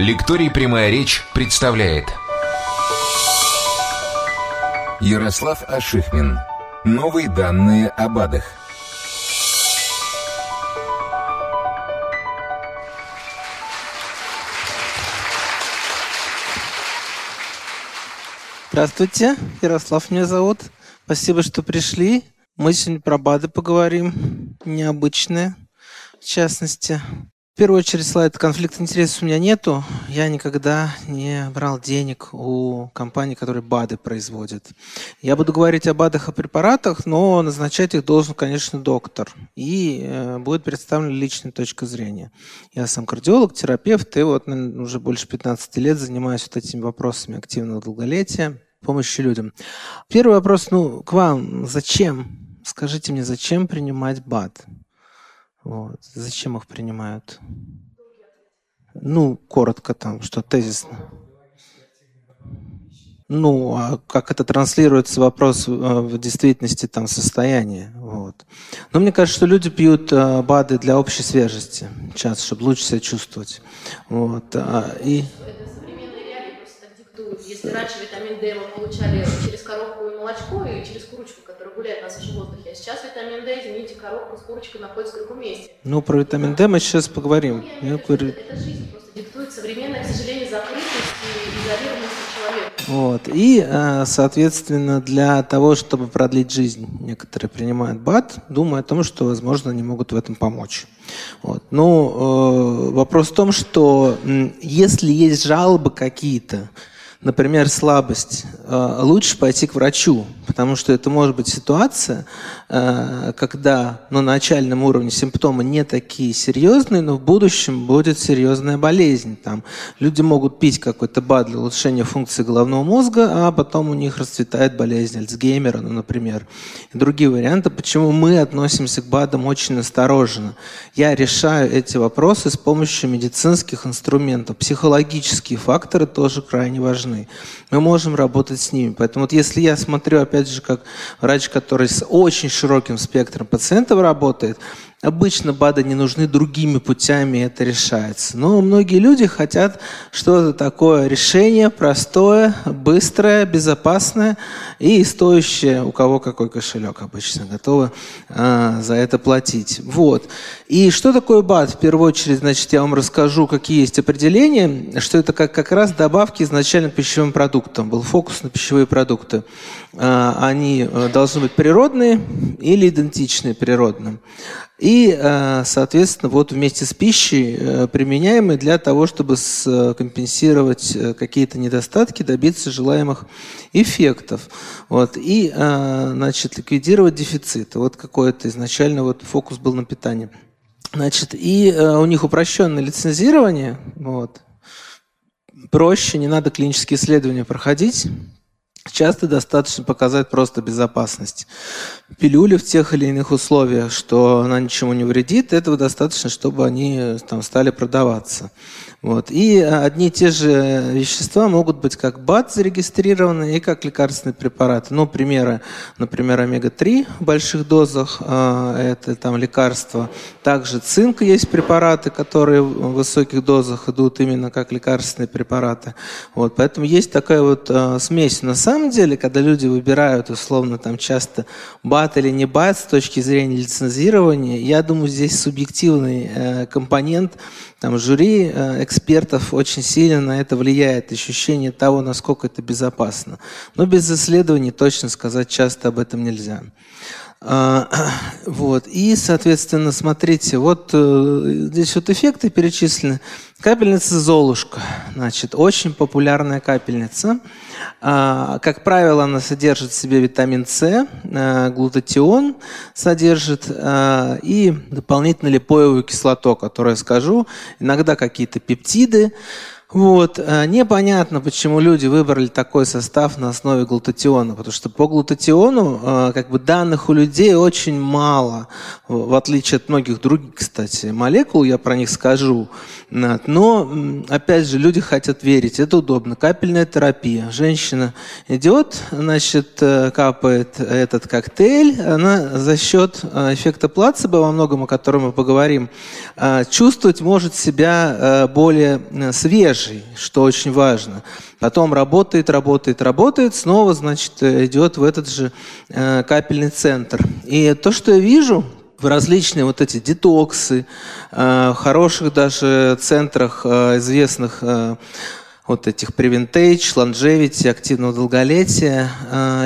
Лекторий «Прямая речь» представляет Ярослав Ашихмин Новые данные об АДах Здравствуйте, Ярослав меня зовут. Спасибо, что пришли. Мы сегодня про БАДы поговорим, необычные, в частности. Первую очередь, слайд конфликта интересов у меня нету. Я никогда не брал денег у компаний, которые БАДы производят. Я буду говорить о БАДах, о препаратах, но назначать их должен, конечно, доктор. И э, будет представлена личная точка зрения. Я сам кардиолог, терапевт, и вот наверное, уже больше 15 лет занимаюсь вот этими вопросами активного долголетия, помощи людям. Первый вопрос, ну, к вам. Зачем? Скажите мне, зачем принимать БАД? Вот. Зачем их принимают? Ну, коротко там, что тезисно. Ну, а как это транслируется вопрос э, в действительности там состояния. Вот. Но мне кажется, что люди пьют э, БАДы для общей свежести, часто, чтобы лучше себя чувствовать. Вот. А, и... Если раньше витамин D мы получали через коробку и молочко и через курочку, которая гуляет на свежем воздухе, а сейчас витамин D, извините, коробка с курочкой находится в другом месте. Ну, про витамин D мы сейчас поговорим. Ну, я говорю, это, жизнь просто диктует современная, к сожалению, закрытость и изолированность вот. И, э, соответственно, для того, чтобы продлить жизнь, некоторые принимают БАД, думая о том, что, возможно, они могут в этом помочь. Вот. Но э, вопрос в том, что если есть жалобы какие-то, например, слабость, э, лучше пойти к врачу, потому что это может быть ситуация, э, когда на начальном уровне симптомы не такие серьезные, но в будущем будет серьезная болезнь. Там люди могут пить какой-то БАД для улучшения функции головного мозга, а потом у них расцветает болезнь Альцгеймера, ну, например. И другие варианты, почему мы относимся к БАДам очень осторожно. Я решаю эти вопросы с помощью медицинских инструментов. Психологические факторы тоже крайне важны. Мы можем работать с ними. Поэтому вот если я смотрю, опять же, как врач, который с очень широким спектром пациентов работает, Обычно БАДы не нужны другими путями, это решается. Но многие люди хотят что-то такое решение, простое, быстрое, безопасное и стоящее, у кого какой кошелек обычно, готовы а, за это платить. Вот. И что такое БАД? В первую очередь, значит, я вам расскажу, какие есть определения, что это как, как раз добавки изначально пищевым продуктам. Был фокус на пищевые продукты. А, они э, должны быть природные или идентичные природным. И, э, соответственно, вот вместе с пищей э, применяемые для того, чтобы компенсировать какие-то недостатки, добиться желаемых эффектов. Вот. И, значит, ликвидировать дефициты. Вот какой-то изначально вот фокус был на питании. Значит, и у них упрощенное лицензирование, вот, проще, не надо клинические исследования проходить, Часто достаточно показать просто безопасность. Пилюли в тех или иных условиях, что она ничему не вредит, этого достаточно, чтобы они там, стали продаваться. Вот. И одни и те же вещества могут быть как БАД зарегистрированы и как лекарственные препараты. Ну, примеры, например, омега-3 в больших дозах, а, это там лекарства. Также цинк есть препараты, которые в высоких дозах идут именно как лекарственные препараты. Вот. Поэтому есть такая вот а, смесь. На самом деле, когда люди выбирают условно там часто БАД или не БАД с точки зрения лицензирования, я думаю, здесь субъективный э, компонент там жюри э, экспертов очень сильно на это влияет, ощущение того, насколько это безопасно. Но без исследований точно сказать часто об этом нельзя. А, вот. И, соответственно, смотрите, вот э, здесь вот эффекты перечислены. Капельница Золушка, значит, очень популярная капельница. А, как правило, она содержит в себе витамин С, э, глутатион содержит э, и дополнительно липоевую кислоту, которую я скажу, иногда какие-то пептиды. Вот. Э, непонятно, почему люди выбрали такой состав на основе глутатиона, потому что по глутатиону э, как бы данных у людей очень мало, в отличие от многих других, кстати, молекул, я про них скажу. Но, опять же, люди хотят верить, это удобно. Капельная терапия. Женщина идет, значит, э, капает этот коктейль, она за счет эффекта плацебо, во многом о котором мы поговорим, чувствовать может себя более свежей что очень важно. Потом работает, работает, работает, снова, значит, идет в этот же э, капельный центр. И то, что я вижу в различные вот эти детоксы, э, хороших даже центрах э, известных э, вот этих превентейдж, лонжевити, активного долголетия.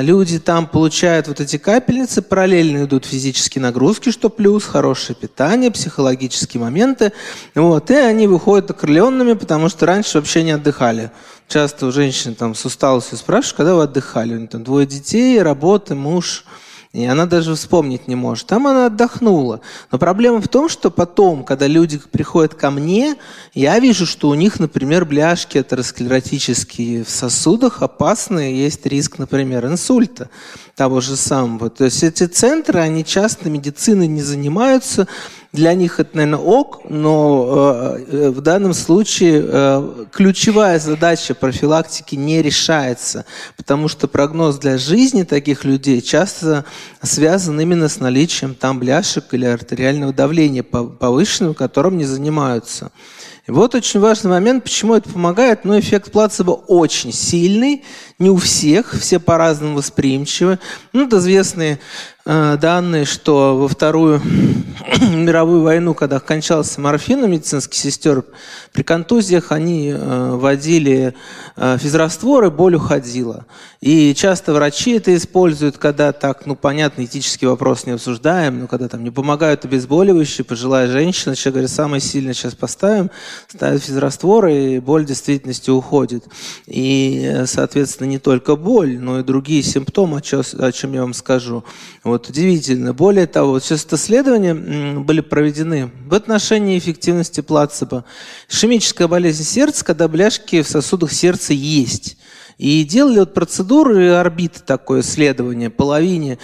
Люди там получают вот эти капельницы, параллельно идут физические нагрузки, что плюс, хорошее питание, психологические моменты. Вот, и они выходят окрыленными, потому что раньше вообще не отдыхали. Часто у женщин там с усталостью спрашивают, когда вы отдыхали? У них там двое детей, работа, муж – и она даже вспомнить не может. Там она отдохнула. Но проблема в том, что потом, когда люди приходят ко мне, я вижу, что у них, например, бляшки атеросклеротические в сосудах опасные, есть риск, например, инсульта того же самого. То есть эти центры, они часто медициной не занимаются, для них это, наверное, ок, но э, в данном случае э, ключевая задача профилактики не решается, потому что прогноз для жизни таких людей часто связан именно с наличием там бляшек или артериального давления повышенного, которым не занимаются. И вот очень важный момент, почему это помогает. Ну, эффект плацебо очень сильный, не у всех, все по-разному восприимчивы. Ну, это известные э, данные, что во Вторую мировую войну, когда кончался морфин у медицинских сестер, при контузиях они э, вводили э, физраствор, и боль уходила. И часто врачи это используют, когда так, ну, понятно, этический вопрос не обсуждаем, но когда там не помогают обезболивающие, пожилая женщина, человек говорит, самое сильное сейчас поставим, ставят физраствор, и боль в действительности уходит. И, соответственно, не только боль, но и другие симптомы, о чем я вам скажу. Вот удивительно. Более того, сейчас исследования были проведены в отношении эффективности плацебо. Ишемическая болезнь сердца, когда бляшки в сосудах сердца есть. И делали вот процедуры орбиты такое исследование, половине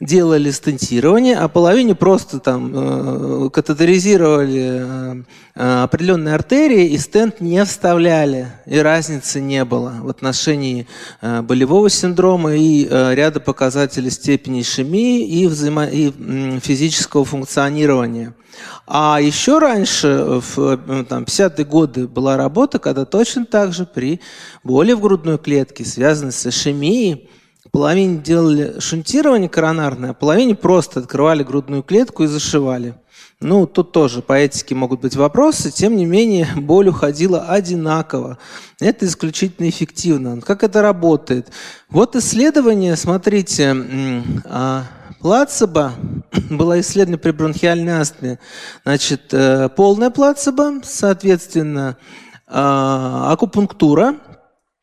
делали стентирование, а половине просто там э, катетеризировали э, определенные артерии и стенд не вставляли, и разницы не было в отношении э, болевого синдрома и э, ряда показателей степени ишемии и, взаимо... и э, физического функционирования. А еще раньше, в э, там, 50-е годы, была работа, когда точно так же при боли в грудной клетке, связанной с ишемией, половине делали шунтирование коронарное, а половине просто открывали грудную клетку и зашивали. Ну, тут тоже по этике могут быть вопросы, тем не менее боль уходила одинаково. Это исключительно эффективно. Как это работает? Вот исследование, смотрите, а, Плацебо было исследовано при бронхиальной астме. Значит, э, полная плацебо, соответственно, а, акупунктура,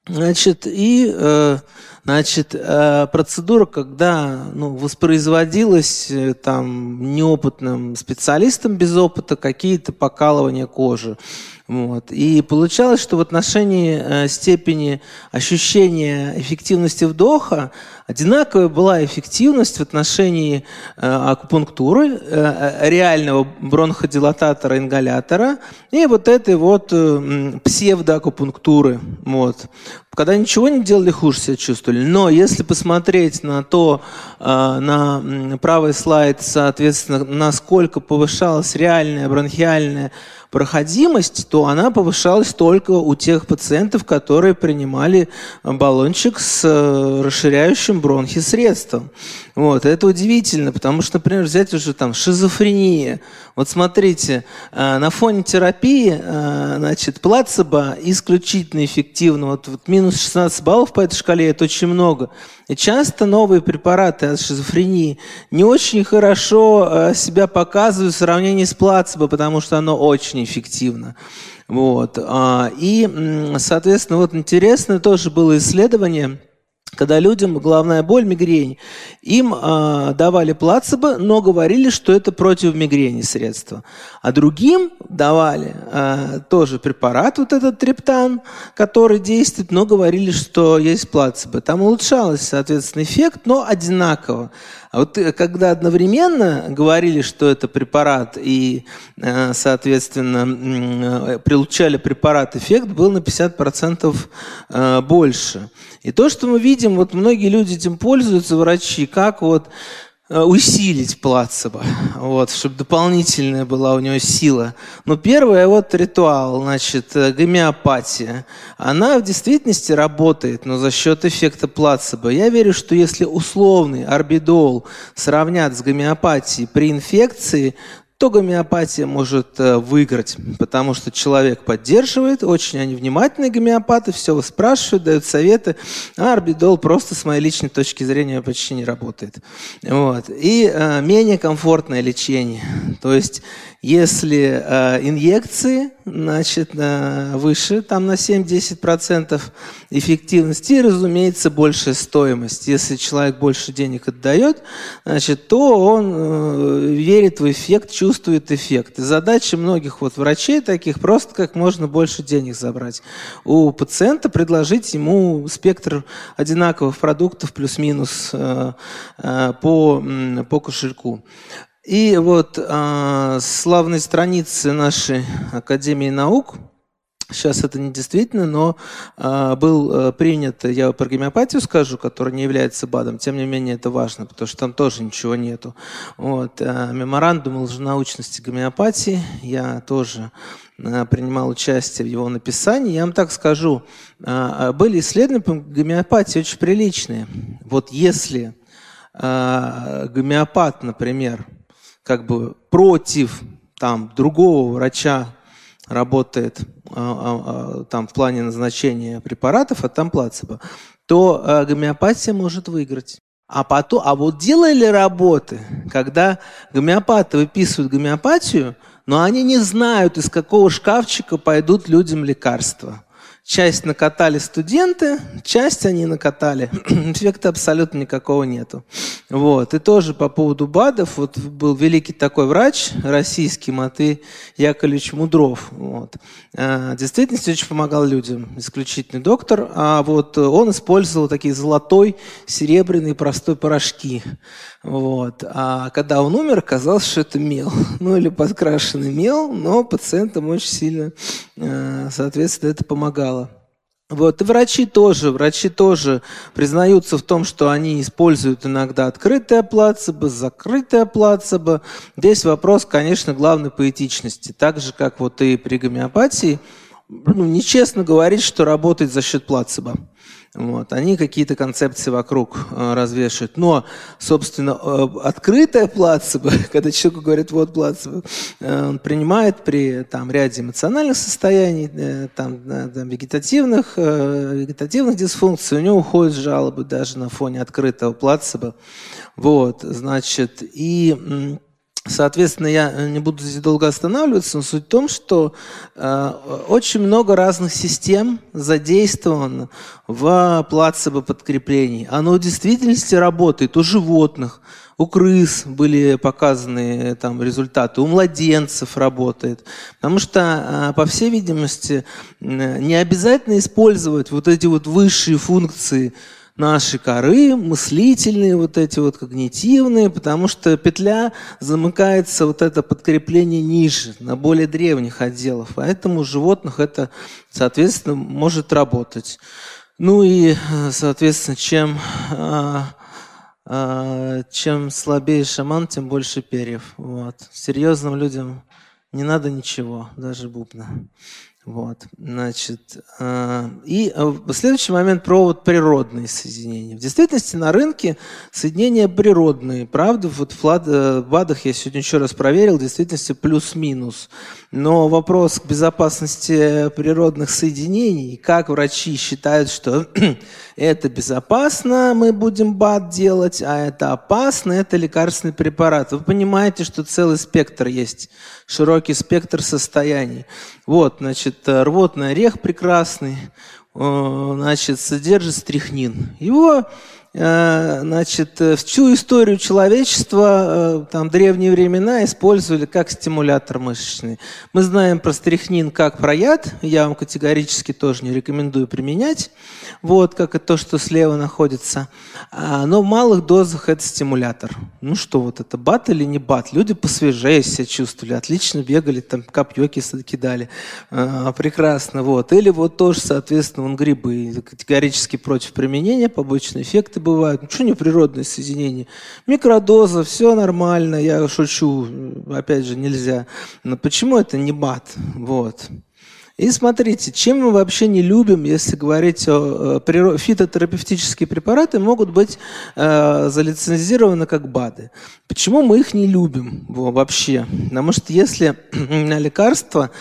значит, и э, Значит, э, процедура, когда ну, воспроизводилась там неопытным специалистом без опыта какие-то покалывания кожи. Вот. И получалось, что в отношении э, степени ощущения эффективности вдоха одинаковая была эффективность в отношении э, акупунктуры, э, реального бронходилататора, ингалятора и вот этой вот э, псевдоакупунктуры. Вот. Когда ничего не делали, хуже себя чувствовали. Но если посмотреть на то, э, на правый слайд, соответственно, насколько повышалась реальная бронхиальная проходимость, то она повышалась только у тех пациентов, которые принимали баллончик с э, расширяющим бронхи средством. Вот, это удивительно, потому что, например, взять уже там шизофрения. Вот смотрите, э, на фоне терапии, э, значит, плацебо исключительно эффективно. Вот, вот минус 16 баллов по этой шкале – это очень много. И часто новые препараты от шизофрении не очень хорошо э, себя показывают в сравнении с плацебо, потому что оно очень эффективно. Вот. А, и, соответственно, вот интересное тоже было исследование – когда людям главная боль, мигрень, им э, давали плацебо, но говорили, что это против мигрени средства. А другим давали э, тоже препарат, вот этот триптан, который действует, но говорили, что есть плацебо. Там улучшался, соответственно, эффект, но одинаково. А вот э, когда одновременно говорили, что это препарат, и, э, соответственно, э, прилучали препарат, эффект был на 50% больше. И то, что мы видим, вот многие люди этим пользуются, врачи, как вот усилить плацебо, вот, чтобы дополнительная была у него сила. Но первое вот ритуал, значит, э, гомеопатия. Она в действительности работает, но за счет эффекта плацебо. Я верю, что если условный орбидол сравнят с гомеопатией при инфекции, то гомеопатия может э, выиграть, потому что человек поддерживает, очень они внимательные гомеопаты, все спрашивают, дают советы, а орбидол просто с моей личной точки зрения почти не работает. Вот. И э, менее комфортное лечение. То есть если э, инъекции, значит, э, выше, там на 7-10% эффективности, и, разумеется, большая стоимость. Если человек больше денег отдает, значит, то он э, верит в эффект, чувствует эффект. И задача многих вот врачей таких просто как можно больше денег забрать. У пациента предложить ему спектр одинаковых продуктов плюс-минус э, э, по, по кошельку. И вот э, славные страницы нашей Академии наук, сейчас это не действительно, но э, был э, принят, я про гомеопатию скажу, которая не является БАДом, тем не менее это важно, потому что там тоже ничего нету. Вот, э, меморандум лженаучности гомеопатии, я тоже э, принимал участие в его написании. Я вам так скажу, э, были исследования по гомеопатии очень приличные. Вот если э, гомеопат, например, как бы против там, другого врача работает а, а, а, там, в плане назначения препаратов, а там плацебо, то а, гомеопатия может выиграть. А, потом, а вот делали работы, когда гомеопаты выписывают гомеопатию, но они не знают, из какого шкафчика пойдут людям лекарства. Часть накатали студенты, часть они накатали. Эффекта абсолютно никакого нету. Вот. И тоже по поводу БАДов, вот был великий такой врач российский, Маты Яковлевич Мудров. Вот. А, действительно, очень помогал людям, исключительный доктор. А вот он использовал такие золотой, серебряный, простой порошки. Вот. А когда он умер, оказалось, что это мел. Ну или подкрашенный мел, но пациентам очень сильно, а, соответственно, это помогало. Вот. И врачи тоже, врачи тоже признаются в том, что они используют иногда открытое плацебо, закрытое плацебо. Здесь вопрос, конечно, главной поэтичности. Так же, как вот и при гомеопатии, ну, нечестно говорить, что работает за счет плацебо. Вот. Они какие-то концепции вокруг э, развешивают. Но, собственно, э, открытая плацебо, когда человеку говорят, вот плацебо, э, он принимает при там, ряде эмоциональных состояний, э, там, там, вегетативных, э, вегетативных дисфункций, у него уходят жалобы даже на фоне открытого плацебо. Вот, значит, и Соответственно, я э, не буду здесь долго останавливаться, но суть в том, что э, очень много разных систем задействовано в плацебо подкреплении. Оно в действительности работает у животных, у крыс были показаны э, там результаты, у младенцев работает. Потому что, э, по всей видимости, не обязательно использовать вот эти вот высшие функции наши коры, мыслительные, вот эти вот когнитивные, потому что петля замыкается, вот это подкрепление ниже, на более древних отделах. Поэтому у животных это, соответственно, может работать. Ну и, соответственно, чем, а, а, чем слабее шаман, тем больше перьев. Вот. Серьезным людям не надо ничего, даже бубна. Вот, значит, э, и э, следующий момент про вот природные соединения. В действительности на рынке соединения природные, правда, вот в э, БАДах я сегодня еще раз проверил, в действительности плюс-минус. Но вопрос безопасности природных соединений, как врачи считают, что это безопасно, мы будем БАД делать, а это опасно, это лекарственный препарат. Вы понимаете, что целый спектр есть, широкий спектр состояний. Вот, значит, рвотный орех прекрасный, значит, содержит стрихнин. Его Э, значит, э, всю историю человечества, э, там, древние времена использовали как стимулятор мышечный. Мы знаем про стрихнин как про яд, я вам категорически тоже не рекомендую применять, вот, как и то, что слева находится. А, но в малых дозах это стимулятор. Ну что, вот это бат или не бат? Люди посвежее себя чувствовали, отлично бегали, там копье кидали. Прекрасно, вот. Или вот тоже, соответственно, вон грибы категорически против применения, побочные эффекты бывают. Ну, что не природные соединения? Микродоза, все нормально, я шучу, опять же, нельзя. Но почему это не БАД? Вот. И смотрите, чем мы вообще не любим, если говорить о фитотерапевтические препараты, могут быть э, залицензированы как БАДы. Почему мы их не любим вообще? Потому что если на лекарство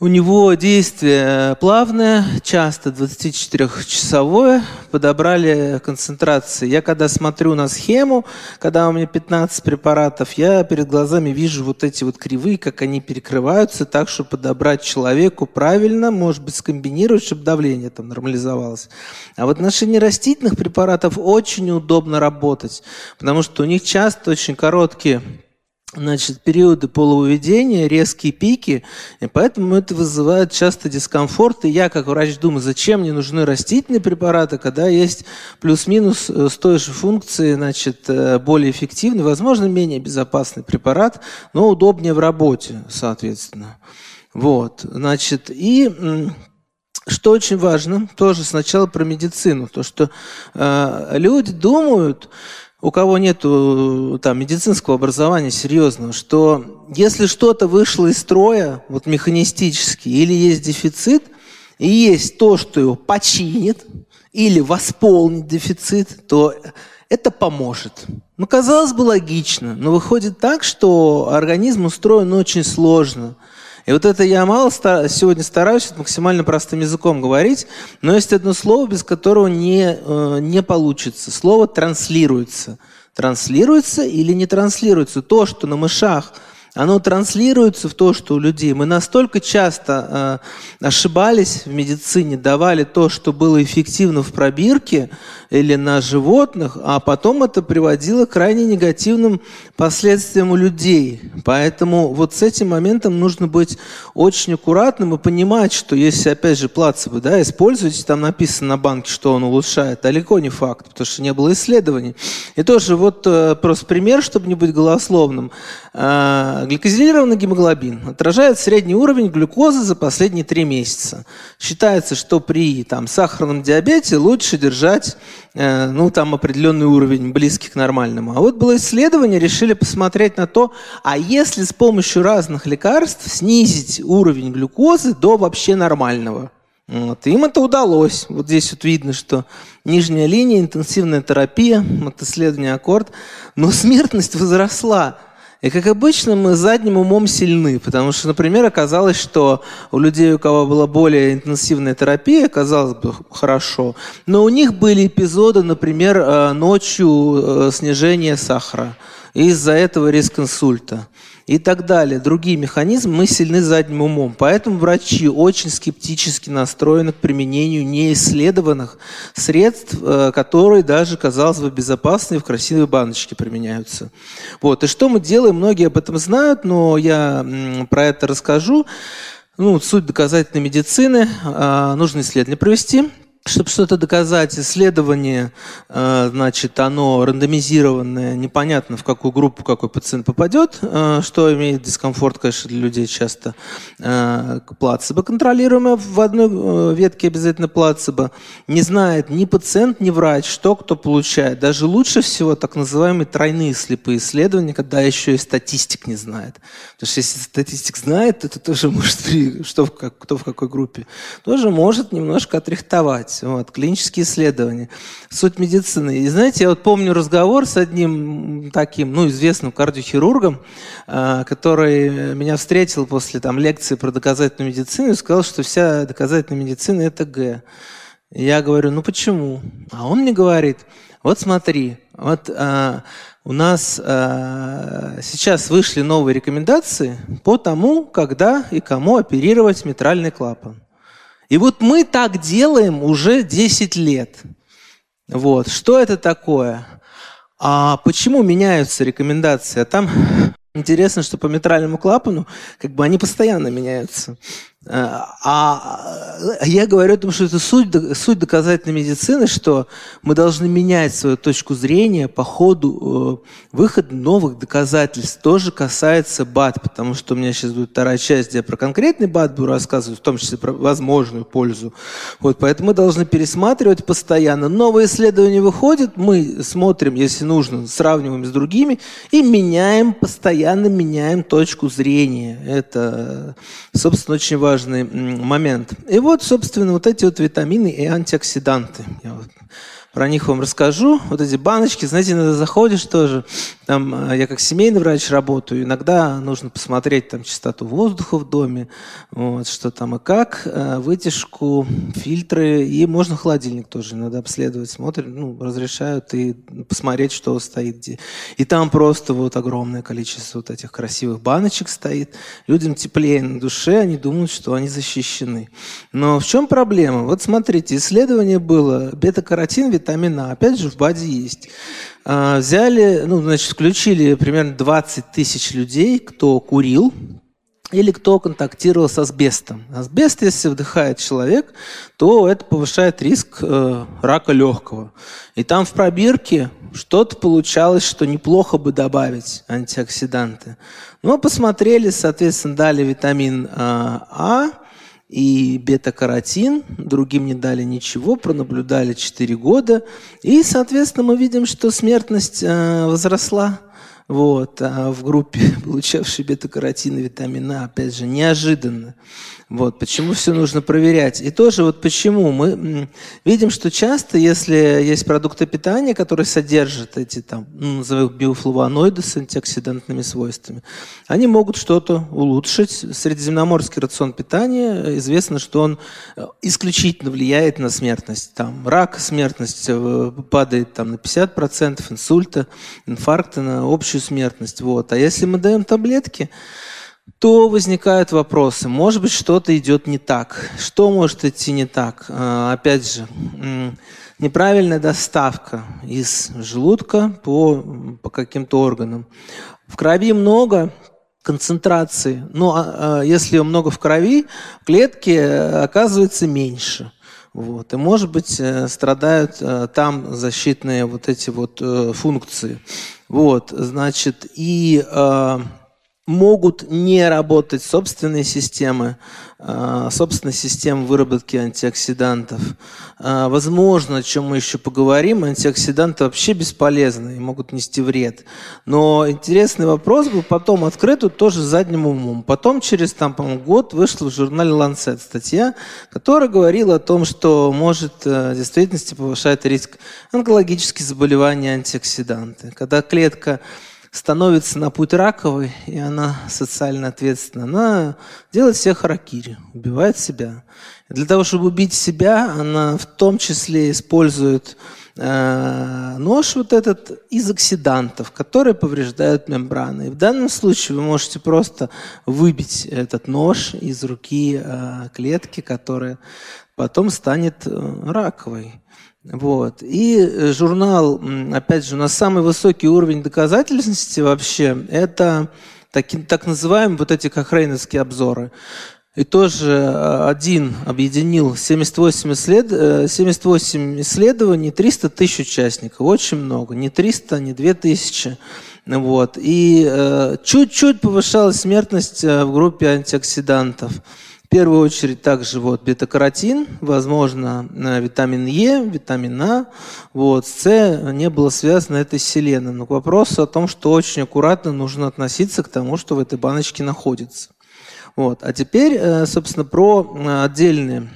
у него действие плавное, часто 24-часовое, подобрали концентрации. Я когда смотрю на схему, когда у меня 15 препаратов, я перед глазами вижу вот эти вот кривые, как они перекрываются, так, чтобы подобрать человеку правильно, может быть, скомбинировать, чтобы давление там нормализовалось. А в отношении растительных препаратов очень удобно работать, потому что у них часто очень короткие значит, периоды полувыведения, резкие пики, и поэтому это вызывает часто дискомфорт. И я, как врач, думаю, зачем мне нужны растительные препараты, когда есть плюс-минус э, с той же функцией, значит, э, более эффективный, возможно, менее безопасный препарат, но удобнее в работе, соответственно. Вот, значит, и что очень важно, тоже сначала про медицину, то, что э, люди думают, у кого нет там, медицинского образования серьезного, что если что-то вышло из строя, вот механистически, или есть дефицит, и есть то, что его починит, или восполнит дефицит, то это поможет. Ну, казалось бы, логично, но выходит так, что организм устроен очень сложно – и вот это я мало сегодня стараюсь максимально простым языком говорить, но есть одно слово, без которого не, э, не получится. Слово транслируется. Транслируется или не транслируется. То, что на мышах – оно транслируется в то, что у людей мы настолько часто э, ошибались в медицине, давали то, что было эффективно в пробирке или на животных, а потом это приводило к крайне негативным последствиям у людей. Поэтому вот с этим моментом нужно быть очень аккуратным и понимать, что если, опять же, плацебо, да, используете, там написано на банке, что он улучшает, далеко не факт, потому что не было исследований. И тоже вот э, просто пример, чтобы не быть голословным. Э, Гликозилированный гемоглобин отражает средний уровень глюкозы за последние три месяца. Считается, что при там, сахарном диабете лучше держать ну, там, определенный уровень, близкий к нормальному. А вот было исследование, решили посмотреть на то, а если с помощью разных лекарств снизить уровень глюкозы до вообще нормального. Вот. Им это удалось. Вот здесь вот видно, что нижняя линия, интенсивная терапия, вот исследование аккорд, но смертность возросла. И, как обычно, мы задним умом сильны, потому что, например, оказалось, что у людей, у кого была более интенсивная терапия, казалось бы, хорошо, но у них были эпизоды, например, э, ночью э, снижения сахара, из-за этого риск инсульта и так далее. Другие механизмы мы сильны задним умом. Поэтому врачи очень скептически настроены к применению неисследованных средств, э, которые даже, казалось бы, безопасные в красивой баночке применяются. Вот. И что мы делаем? Многие об этом знают, но я про это расскажу. Ну, суть доказательной медицины. А, нужно исследование провести чтобы что-то доказать, исследование, э, значит, оно рандомизированное, непонятно, в какую группу какой пациент попадет, э, что имеет дискомфорт, конечно, для людей часто. Э, плацебо контролируемое в одной ветке обязательно плацебо. Не знает ни пациент, ни врач, что кто получает. Даже лучше всего так называемые тройные слепые исследования, когда еще и статистик не знает. Потому что если статистик знает, это тоже может, что, кто в какой группе, тоже может немножко отрихтовать делать. Вот, клинические исследования. Суть медицины. И знаете, я вот помню разговор с одним таким, ну, известным кардиохирургом, а, который меня встретил после там, лекции про доказательную медицину и сказал, что вся доказательная медицина – это Г. Я говорю, ну почему? А он мне говорит, вот смотри, вот а, у нас а, сейчас вышли новые рекомендации по тому, когда и кому оперировать митральный клапан. И вот мы так делаем уже 10 лет. Вот. Что это такое? А почему меняются рекомендации? А там Интересно, что по митральному клапану как бы они постоянно меняются. А, а я говорю о том, что это суть, суть доказательной медицины, что мы должны менять свою точку зрения по ходу э, выхода новых доказательств. Тоже касается БАД, потому что у меня сейчас будет вторая часть, где я про конкретный БАД буду рассказывать, в том числе про возможную пользу. Вот, поэтому мы должны пересматривать постоянно. Новые исследования выходят, мы смотрим, если нужно, сравниваем с другими и меняем, постоянно меняем точку зрения. Это, собственно, очень важно важный момент. И вот, собственно, вот эти вот витамины и антиоксиданты. Я вот про них вам расскажу. Вот эти баночки, знаете, иногда заходишь тоже, там, э, я как семейный врач работаю, иногда нужно посмотреть там частоту воздуха в доме, вот, что там и как, э, вытяжку, фильтры, и можно холодильник тоже иногда обследовать, смотрят, ну, разрешают и посмотреть, что стоит где. И там просто вот огромное количество вот этих красивых баночек стоит. Людям теплее на душе, они думают, что они защищены. Но в чем проблема? Вот смотрите, исследование было, бета-каротин, витамин. Опять же, в БАДе есть. А, взяли, ну, значит, включили примерно 20 тысяч людей, кто курил, или кто контактировал с асбестом. Асбест, если вдыхает человек, то это повышает риск э, рака легкого. И там в пробирке что-то получалось, что неплохо бы добавить антиоксиданты. Но посмотрели, соответственно, дали витамин э, А, и бета-каротин, другим не дали ничего, пронаблюдали 4 года, и, соответственно, мы видим, что смертность э, возросла. Вот, а в группе, получавшей бета-каротин и витамин А, опять же, неожиданно. Вот, почему все нужно проверять. И тоже вот почему мы видим, что часто, если есть продукты питания, которые содержат эти там, ну, назовем их биофлавоноиды с антиоксидантными свойствами, они могут что-то улучшить. Средиземноморский рацион питания, известно, что он э, исключительно влияет на смертность. Там рак, смертность э, падает там, на 50%, инсульта, инфаркта, на общую смертность. Вот. А если мы даем таблетки, то возникают вопросы. Может быть, что-то идет не так. Что может идти не так? А, опять же, неправильная доставка из желудка по, по каким-то органам. В крови много концентрации, но а, а, если ее много в крови, клетки э, оказывается меньше. Вот. И, может быть, э, страдают э, там защитные вот эти вот функции. Вот, значит, и могут не работать собственные системы, а, собственная система выработки антиоксидантов. А, возможно, о чем мы еще поговорим, антиоксиданты вообще бесполезны и могут нести вред. Но интересный вопрос был потом открыт тоже задним умом. Потом, через там, по год, вышла в журнале Lancet статья, которая говорила о том, что может э, в действительности повышать риск онкологических заболеваний антиоксиданты. Когда клетка становится на путь раковый, и она социально ответственна, она делает всех харакири, убивает себя. Для того, чтобы убить себя, она в том числе использует э, нож вот этот из оксидантов, которые повреждают мембраны. И в данном случае вы можете просто выбить этот нож из руки э, клетки, которая потом станет э, раковой. Вот. И э, журнал, опять же, у нас самый высокий уровень доказательности вообще, это так, так называемые вот эти кохрейновские обзоры. И тоже э, один объединил 78, исслед... 78 э, исследований, 300 тысяч участников. Очень много. Не 300, не 2000. Вот. И чуть-чуть повышалась смертность в группе антиоксидантов. Первую очередь также вот бета-каротин, возможно, э, витамин Е, витамин А. Вот, с С не было связано это с селеном. Но к вопросу о том, что очень аккуратно нужно относиться к тому, что в этой баночке находится. Вот. А теперь, э, собственно, про э, отдельные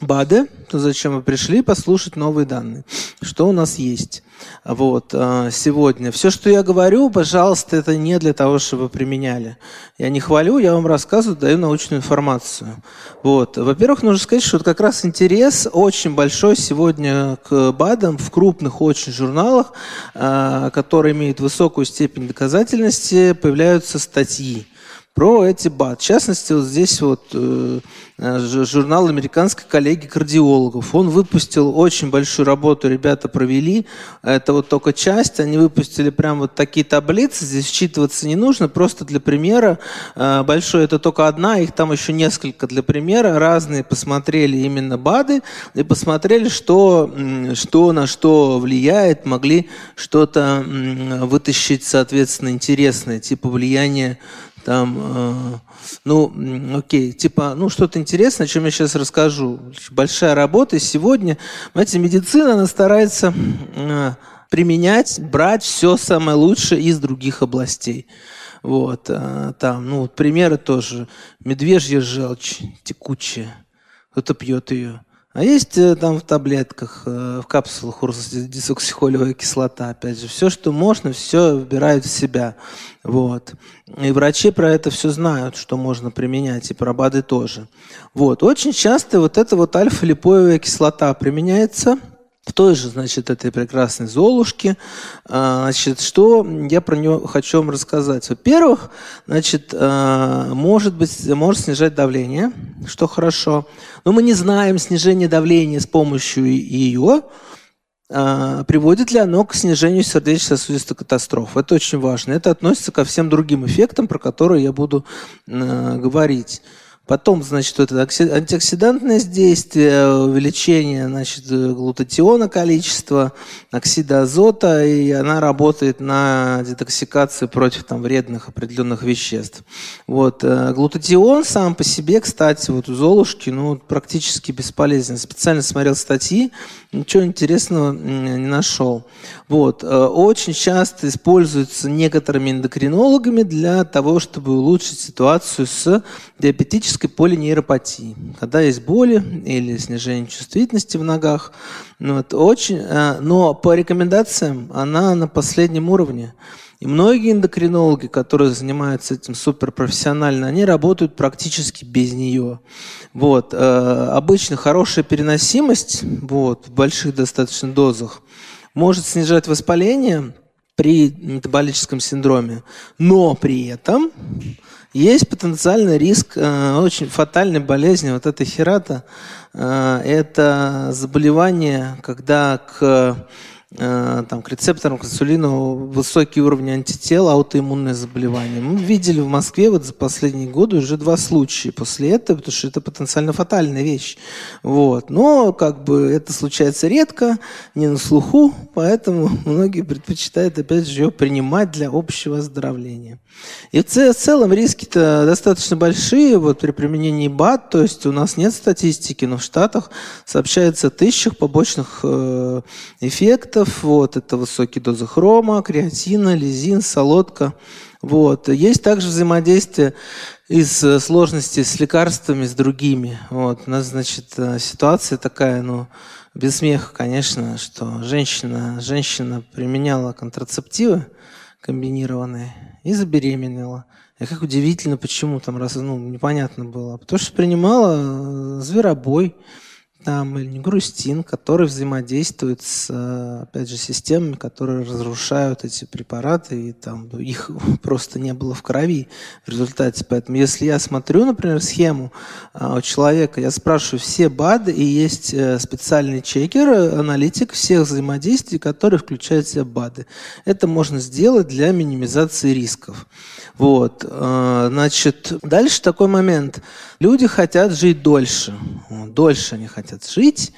БАДы, то зачем мы пришли послушать новые данные, что у нас есть вот, а, сегодня. Все, что я говорю, пожалуйста, это не для того, чтобы применяли. Я не хвалю, я вам рассказываю, даю научную информацию. Вот. Во-первых, нужно сказать, что как раз интерес очень большой сегодня к БАДам в крупных очень журналах, а, которые имеют высокую степень доказательности, появляются статьи про эти БАД. В частности, вот здесь вот э, э журнал американской коллеги кардиологов. Он выпустил очень большую работу, ребята провели. Это вот только часть. Они выпустили прям вот такие таблицы. Здесь считываться не нужно. Просто для примера. Э, большой это только одна. Их там еще несколько для примера. Разные посмотрели именно БАДы и посмотрели, что, что на что влияет. Могли что-то вытащить, соответственно, интересное. Типа влияния там, э, ну, окей, типа, ну, что-то интересное, о чем я сейчас расскажу. Большая работа. И сегодня, знаете, медицина, она старается э, применять, брать все самое лучшее из других областей. Вот, э, там, ну, вот примеры тоже. Медвежья желчь текучая. Кто-то пьет ее. А есть э, там в таблетках, э, в капсулах десоксихолевая кислота, опять же. Все, что можно, все выбирают в себя. Вот. И врачи про это все знают, что можно применять, и про БАДы тоже. Вот. Очень часто вот эта вот альфа-липоевая кислота применяется – в той же, значит, этой прекрасной Золушке. А, значит, что я про нее хочу вам рассказать. Во-первых, значит, а, может быть, может снижать давление, что хорошо. Но мы не знаем снижение давления с помощью ее, а, приводит ли оно к снижению сердечно-сосудистой катастрофы. Это очень важно. Это относится ко всем другим эффектам, про которые я буду говорить. Потом, значит, это антиоксидантное действие, увеличение, значит, глутатиона количества, оксида азота, и она работает на детоксикацию против там, вредных определенных веществ. Вот. Э, глутатион сам по себе, кстати, вот у Золушки, ну, практически бесполезен. Специально смотрел статьи, ничего интересного не нашел. Вот. Э, очень часто используется некоторыми эндокринологами для того, чтобы улучшить ситуацию с диабетической полинейропатией. Когда есть боли или снижение чувствительности в ногах, ну, вот, очень, э, но по рекомендациям она на последнем уровне. И многие эндокринологи, которые занимаются этим суперпрофессионально, они работают практически без нее. Вот. Э, обычно хорошая переносимость вот, в больших достаточно дозах может снижать воспаление при метаболическом синдроме, но при этом есть потенциальный риск э, очень фатальной болезни. Вот эта херата э, – это заболевание, когда к там, к рецепторам к инсулину высокие уровни антител, аутоиммунные заболевания. Мы видели в Москве вот за последние годы уже два случая после этого, потому что это потенциально фатальная вещь. Вот. Но как бы это случается редко, не на слуху, поэтому многие предпочитают опять же ее принимать для общего оздоровления. И в целом риски-то достаточно большие вот при применении БАД, то есть у нас нет статистики, но в Штатах сообщается о тысячах побочных э, эффектов, продуктов. Вот, это высокие дозы хрома, креатина, лизин, солодка. Вот. Есть также взаимодействие из э, сложностей с лекарствами, с другими. Вот. У нас, значит, э, ситуация такая, ну, без смеха, конечно, что женщина, женщина применяла контрацептивы комбинированные и забеременела. И как удивительно, почему там раз, ну, непонятно было. Потому что принимала э, зверобой там, или не грустин, который взаимодействует с, опять же, системами, которые разрушают эти препараты, и там их просто не было в крови в результате. Поэтому если я смотрю, например, схему а, у человека, я спрашиваю все БАДы, и есть э, специальный чекер, аналитик всех взаимодействий, которые включают в себя БАДы. Это можно сделать для минимизации рисков. Вот. Э, значит, дальше такой момент. Люди хотят жить дольше. Дольше они хотят жить,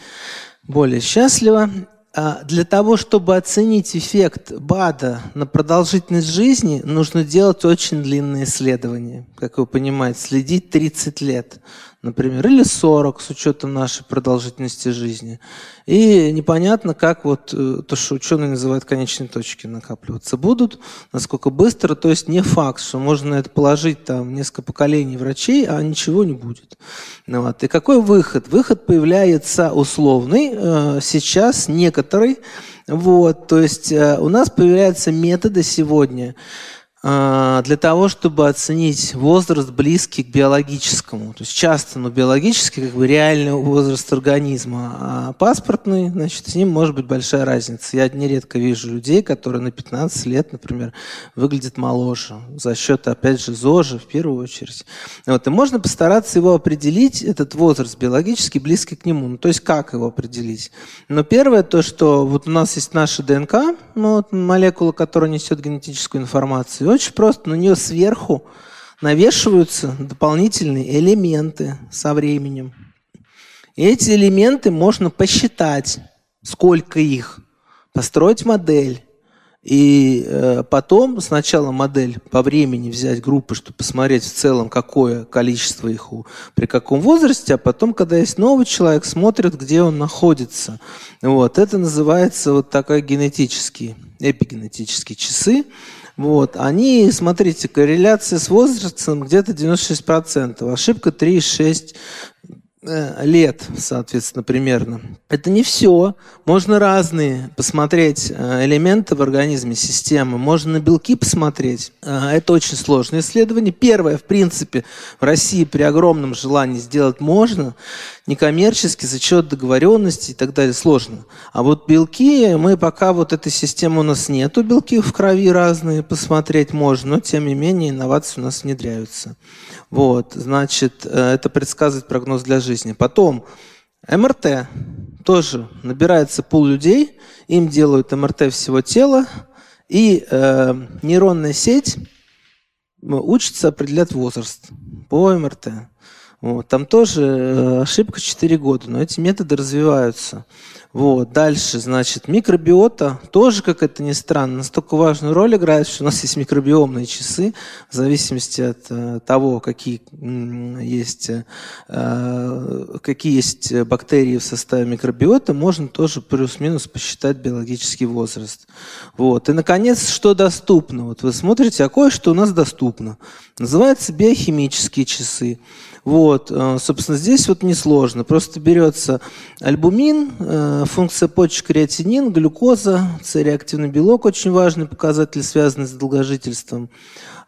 более счастливо. А для того, чтобы оценить эффект БАДа на продолжительность жизни, нужно делать очень длинные исследования. Как вы понимаете, следить 30 лет например, или 40 с учетом нашей продолжительности жизни. И непонятно, как вот э, то, что ученые называют конечные точки накапливаться будут, насколько быстро, то есть не факт, что можно на это положить там несколько поколений врачей, а ничего не будет. Ну вот. И какой выход? Выход появляется условный, э, сейчас некоторый, вот, то есть э, у нас появляются методы сегодня, для того, чтобы оценить возраст близкий к биологическому. То есть часто, но биологический, как бы реальный возраст организма, а паспортный, значит, с ним может быть большая разница. Я нередко вижу людей, которые на 15 лет, например, выглядят моложе за счет, опять же, ЗОЖа в первую очередь. Вот. И можно постараться его определить, этот возраст биологически близкий к нему. Ну, то есть как его определить? Но первое то, что вот у нас есть наша ДНК, ну, вот молекула, которая несет генетическую информацию, очень просто, на нее сверху навешиваются дополнительные элементы со временем. И эти элементы можно посчитать, сколько их, построить модель. И э, потом сначала модель по времени взять группы, чтобы посмотреть в целом, какое количество их у, при каком возрасте, а потом, когда есть новый человек, смотрят, где он находится. Вот. Это называется вот такая генетические, эпигенетические часы. Вот. Они, смотрите, корреляция с возрастом где-то 96%, ошибка 3,6 Э, лет, соответственно, примерно. Это не все. Можно разные посмотреть э, элементы в организме, системы. Можно на белки посмотреть. Э, это очень сложное исследование. Первое, в принципе, в России при огромном желании сделать можно. Некоммерчески, за счет договоренности и так далее сложно. А вот белки, мы пока вот этой системы у нас нету, белки в крови разные посмотреть можно, но тем не менее инновации у нас внедряются. Вот, значит, э, это предсказывает прогноз для жизни. Потом МРТ. Тоже набирается пул людей, им делают МРТ всего тела, и э, нейронная сеть учится определять возраст по МРТ. Вот. Там тоже э, ошибка 4 года, но эти методы развиваются. Вот. Дальше, значит, микробиота тоже, как это ни странно, настолько важную роль играет, что у нас есть микробиомные часы, в зависимости от э, того, какие есть, э, какие есть бактерии в составе микробиота, можно тоже плюс-минус посчитать биологический возраст. Вот. И, наконец, что доступно? Вот вы смотрите, а кое-что у нас доступно. Называется биохимические часы. Вот, э, собственно, здесь вот несложно. Просто берется альбумин, функция почек креатинин, глюкоза, С-реактивный белок, очень важный показатель, связанный с долгожительством,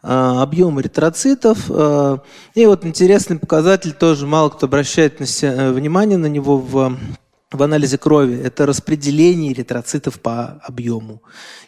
э, объем эритроцитов. И вот интересный показатель, тоже мало кто обращает внимание на него в в анализе крови – это распределение эритроцитов по объему.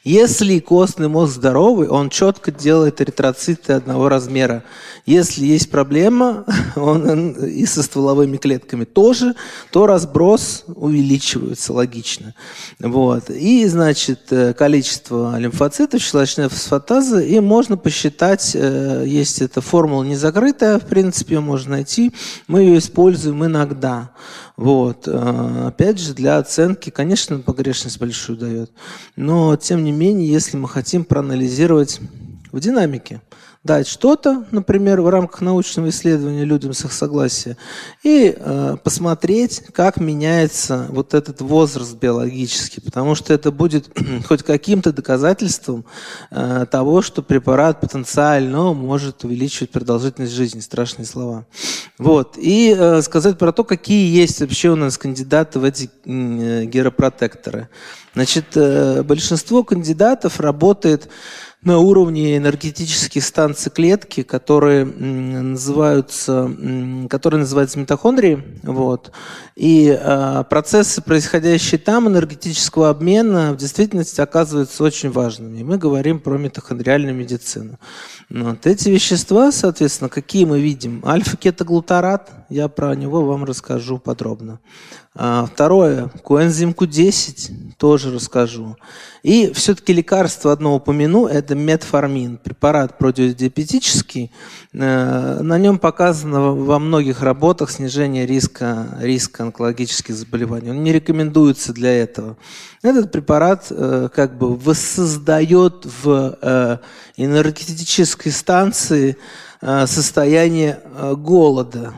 Если костный мозг здоровый, он четко делает эритроциты одного размера. Если есть проблема, он и со стволовыми клетками тоже, то разброс увеличивается логично. Вот. И, значит, э, количество лимфоцитов, щелочная фосфатаза, и можно посчитать, э, есть эта формула не закрытая, в принципе, ее можно найти, мы ее используем иногда. Вот. Э, опять же, для оценки, конечно, погрешность большую дает, но, тем не менее, если мы хотим проанализировать в динамике, дать что-то, например, в рамках научного исследования людям с их согласия, и э, посмотреть, как меняется вот этот возраст биологический, потому что это будет хоть каким-то доказательством э, того, что препарат потенциально может увеличивать продолжительность жизни. Страшные слова. Вот. И э, сказать про то, какие есть вообще у нас кандидаты в эти э, геропротекторы. Значит, э, большинство кандидатов работает на уровне энергетических станций клетки, которые называются, которые называются митохондрии. Вот. И э, процессы, происходящие там, энергетического обмена, в действительности оказываются очень важными. Мы говорим про митохондриальную медицину. Вот. Эти вещества, соответственно, какие мы видим? Альфа-кетоглутарат, я про него вам расскажу подробно. А, второе, коэнзим Q10, тоже расскажу. И все-таки лекарство одно упомяну, это метформин, препарат противодиабетический. Э, на нем показано во многих работах снижение риска, риска онкологических заболеваний. Он не рекомендуется для этого. Этот препарат э, как бы воссоздает в э, энергетической станции состояние голода.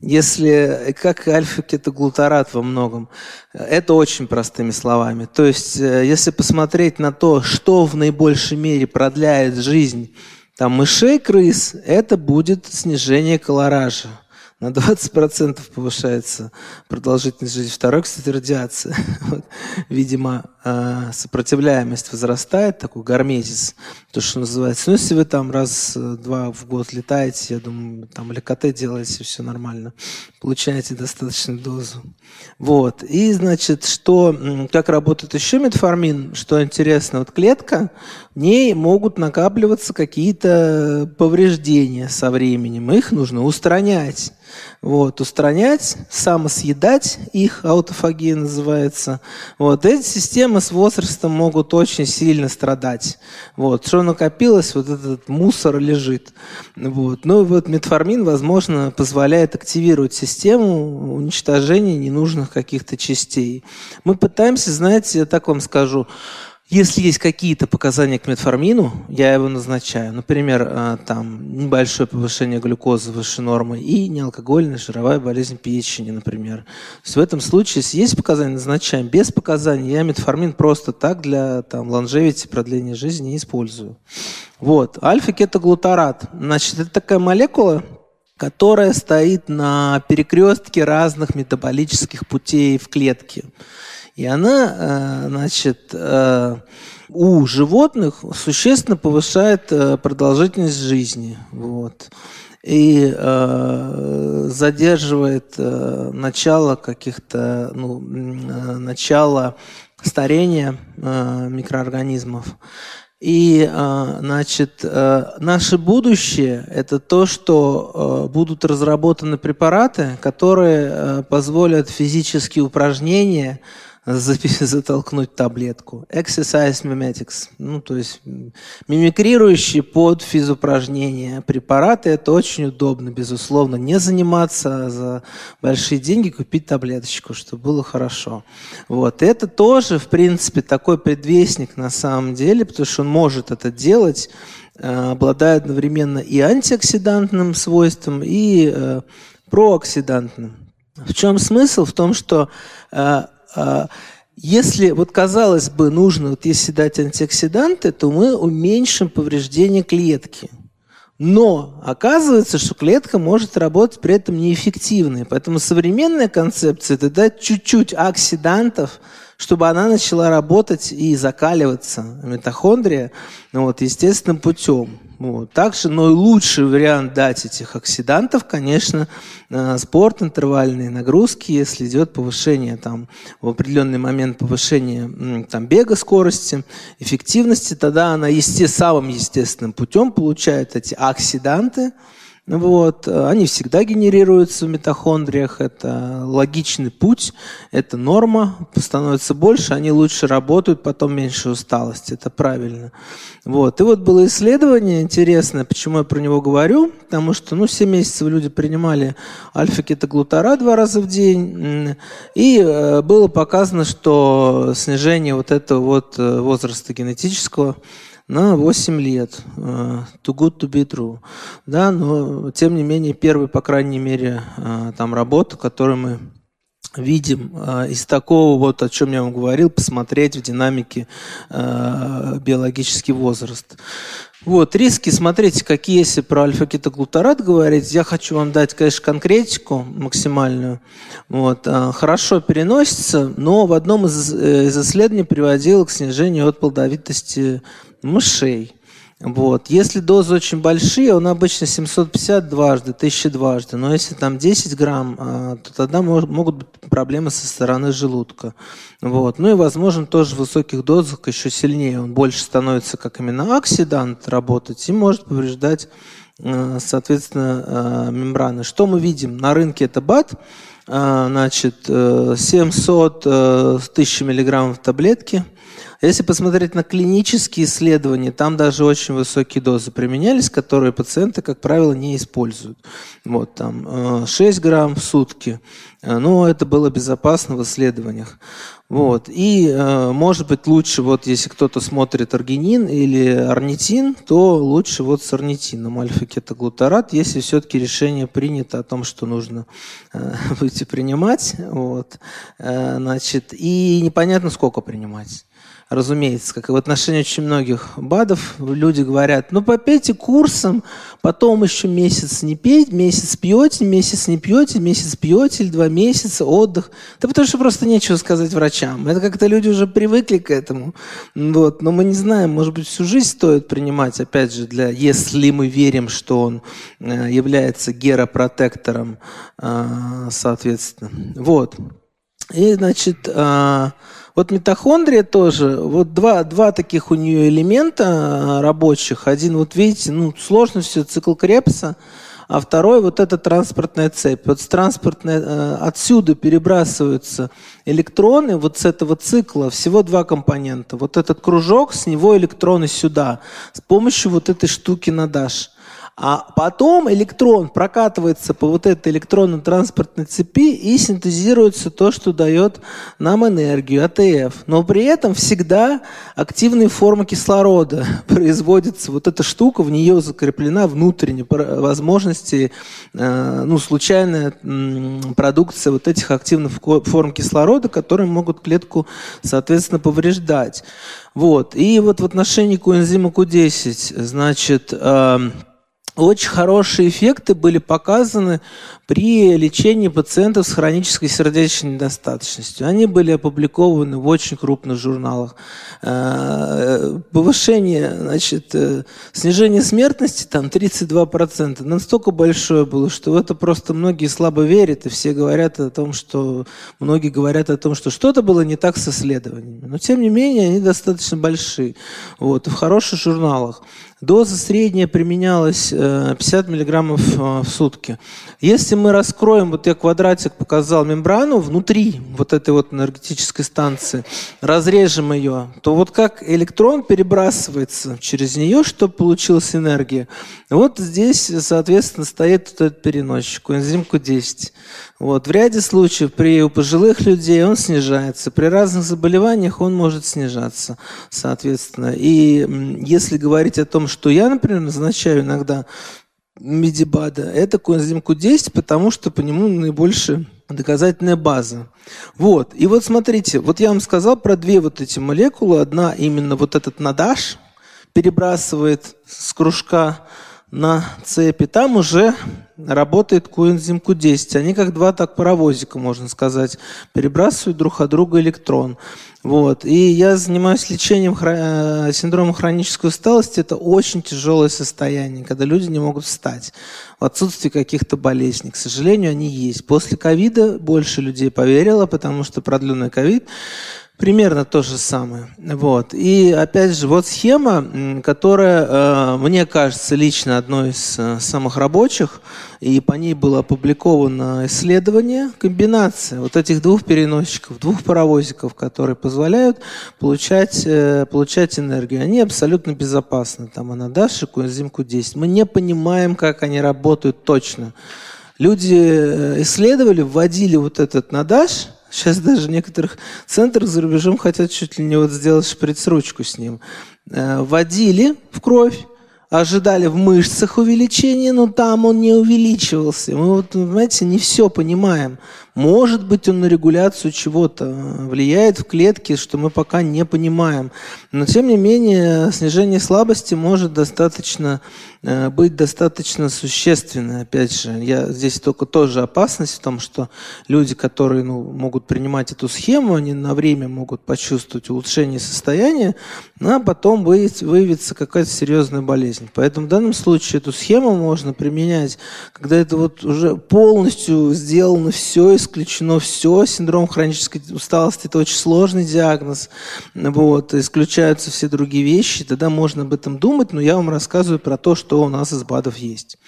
Если, как альфа-кетоглутарат во многом, это очень простыми словами. То есть, э, если посмотреть на то, что в наибольшей мере продляет жизнь там, мышей, крыс, это будет снижение колоража. На 20% повышается продолжительность жизни. Второй, кстати, радиация. Вот, видимо, э, сопротивляемость возрастает, такой гармезис, то, что называется. Ну, если вы там раз-два в год летаете, я думаю, там ЛКТ делаете, все нормально, получаете достаточную дозу. Вот. И, значит, что, как работает еще метформин, что интересно, вот клетка, ней могут накапливаться какие-то повреждения со временем, их нужно устранять. Вот, устранять, самосъедать их, аутофагия называется. Вот, эти системы с возрастом могут очень сильно страдать. Вот, что накопилось, вот этот мусор лежит. Вот. Ну и вот метформин, возможно, позволяет активировать систему уничтожения ненужных каких-то частей. Мы пытаемся, знаете, я так вам скажу, если есть какие-то показания к метформину, я его назначаю. Например, э, там небольшое повышение глюкозы выше нормы и неалкогольная жировая болезнь печени, например. То есть в этом случае, если есть показания, назначаем. Без показаний я метформин просто так для там, лонжевити, продления жизни не использую. Вот. Альфа-кетоглутарат. Значит, это такая молекула, которая стоит на перекрестке разных метаболических путей в клетке. И она, э, значит, э, у животных существенно повышает э, продолжительность жизни. Вот и э, задерживает э, начало каких-то, ну, э, начало старения э, микроорганизмов. И, значит, наше будущее – это то, что будут разработаны препараты, которые позволят физические упражнения затолкнуть таблетку. Exercise mimetics, ну, то есть мимикрирующие под физупражнения препараты, это очень удобно, безусловно. Не заниматься а за большие деньги, купить таблеточку, чтобы было хорошо. Вот. Это тоже, в принципе, такой предвестник на самом деле, потому что он может это делать, э, обладая одновременно и антиоксидантным свойством, и э, прооксидантным. В чем смысл? В том, что э, если, вот казалось бы, нужно, вот если дать антиоксиданты, то мы уменьшим повреждение клетки. Но оказывается, что клетка может работать при этом неэффективно. Поэтому современная концепция – это дать чуть-чуть оксидантов, чтобы она начала работать и закаливаться, митохондрия, ну, вот, естественным путем. Вот. Также, но и лучший вариант дать этих оксидантов, конечно, э, спорт, интервальные нагрузки, если идет повышение там, в определенный момент повышение там, бега скорости, эффективности, тогда она самым естественным путем получает эти оксиданты, вот. Они всегда генерируются в митохондриях, это логичный путь, это норма, становится больше, они лучше работают, потом меньше усталости, это правильно. Вот. И вот было исследование интересное, почему я про него говорю, потому что ну, 7 месяцев люди принимали альфа-кетоглутара два раза в день, и э, было показано, что снижение вот этого вот э, возраста генетического на 8 лет. Too good to be true. Да, но тем не менее, первый, по крайней мере, э, там работа, которую мы видим э, из такого вот, о чем я вам говорил, посмотреть в динамике э, биологический возраст. Вот, риски, смотрите, какие, если про альфа-кетоглутарат говорить, я хочу вам дать, конечно, конкретику максимальную. Вот, хорошо переносится, но в одном из, из исследований приводило к снижению от плодовитости мышей. Вот. Если дозы очень большие, он обычно 750 дважды, 1000 дважды. Но если там 10 грамм, а, то тогда могут быть проблемы со стороны желудка. Вот. Ну и, возможно, тоже в высоких дозах еще сильнее. Он больше становится как именно оксидант работать и может повреждать, а, соответственно, а, мембраны. Что мы видим? На рынке это БАТ, значит, 700 э, тысяч миллиграммов таблетки – если посмотреть на клинические исследования, там даже очень высокие дозы применялись, которые пациенты, как правило, не используют. Вот там 6 э, грамм в сутки. Э, но это было безопасно в исследованиях. Вот. И, э, может быть, лучше, вот если кто-то смотрит аргинин или орнитин, то лучше вот с орнитином альфа-кетоглутарат, если все-таки решение принято о том, что нужно будете принимать. Вот. Значит, и непонятно, сколько принимать. Разумеется, как и в отношении очень многих БАДов, люди говорят, ну попейте курсом, потом еще месяц не пейте, месяц пьете, месяц не пьете, месяц пьете или два месяца, отдых. Да потому что просто нечего сказать врачам. Это как-то люди уже привыкли к этому. Вот. Но мы не знаем, может быть, всю жизнь стоит принимать, опять же, для, если мы верим, что он э, является геропротектором, э, соответственно. Вот. И, значит, э, вот митохондрия тоже, вот два, два таких у нее элемента а, рабочих. Один, вот видите, ну, сложно все, цикл Крепса, а второй вот эта транспортная цепь. Вот с транспортной, э, отсюда перебрасываются электроны, вот с этого цикла всего два компонента. Вот этот кружок, с него электроны сюда, с помощью вот этой штуки на даш. А потом электрон прокатывается по вот этой электронно-транспортной цепи и синтезируется то, что дает нам энергию, АТФ. Но при этом всегда активные формы кислорода производится. Вот эта штука, в нее закреплена внутренняя возможности, э, ну, случайная продукция вот этих активных форм кислорода, которые могут клетку, соответственно, повреждать. Вот. И вот в отношении коэнзима Q10, значит, эм, очень хорошие эффекты были показаны при лечении пациентов с хронической сердечной недостаточностью. Они были опубликованы в очень крупных журналах. Э, повышение, значит, э, снижение смертности там 32%. Настолько большое было, что в это просто многие слабо верят, и все говорят о том, что многие говорят о том, что что-то было не так с исследованиями. Но тем не менее они достаточно большие. Вот, в хороших журналах. Доза средняя применялась 50 э, миллиграммов э, в сутки. Если мы раскроем, вот я квадратик показал, мембрану внутри вот этой вот энергетической станции, разрежем ее, то вот как электрон перебрасывается через нее, чтобы получилась энергия. Вот здесь, соответственно, стоит этот переносчик, энзим Q10. Вот. В ряде случаев при у пожилых людей он снижается, при разных заболеваниях он может снижаться, соответственно. И если говорить о том, что я, например, назначаю иногда медибада, это коэнзим Q10, потому что по нему наибольшая доказательная база. Вот. И вот смотрите, вот я вам сказал про две вот эти молекулы. Одна именно вот этот надаш перебрасывает с кружка на цепи, там уже работает коэнзим Q10. Они как два так паровозика, можно сказать, перебрасывают друг от друга электрон. Вот. И я занимаюсь лечением хро... Э, синдрома хронической усталости. Это очень тяжелое состояние, когда люди не могут встать в отсутствии каких-то болезней. К сожалению, они есть. После ковида больше людей поверило, потому что продленный ковид Примерно то же самое. Вот. И опять же, вот схема, которая, э, мне кажется, лично одной из э, самых рабочих, и по ней было опубликовано исследование, комбинация вот этих двух переносчиков, двух паровозиков, которые позволяют получать, э, получать энергию. Они абсолютно безопасны. Там анадаш и коэнзимку 10. Мы не понимаем, как они работают точно. Люди исследовали, вводили вот этот надаш – Сейчас даже некоторых центрах за рубежом хотят чуть ли не вот сделать шприц-ручку с ним. Э, вводили в кровь, ожидали в мышцах увеличения, но там он не увеличивался. Мы вот, понимаете, не все понимаем. Может быть, он на регуляцию чего-то влияет в клетке, что мы пока не понимаем. Но, тем не менее, снижение слабости может достаточно э, быть достаточно существенной. Опять же, я здесь только тоже опасность в том, что люди, которые ну, могут принимать эту схему, они на время могут почувствовать улучшение состояния, а потом выявится какая-то серьезная болезнь. Поэтому в данном случае эту схему можно применять, когда это вот уже полностью сделано все, исключено все. Синдром хронической усталости – это очень сложный диагноз. Вот, исключаются все другие вещи, тогда можно об этом думать, но я вам рассказываю про то, что у нас из БАДов есть.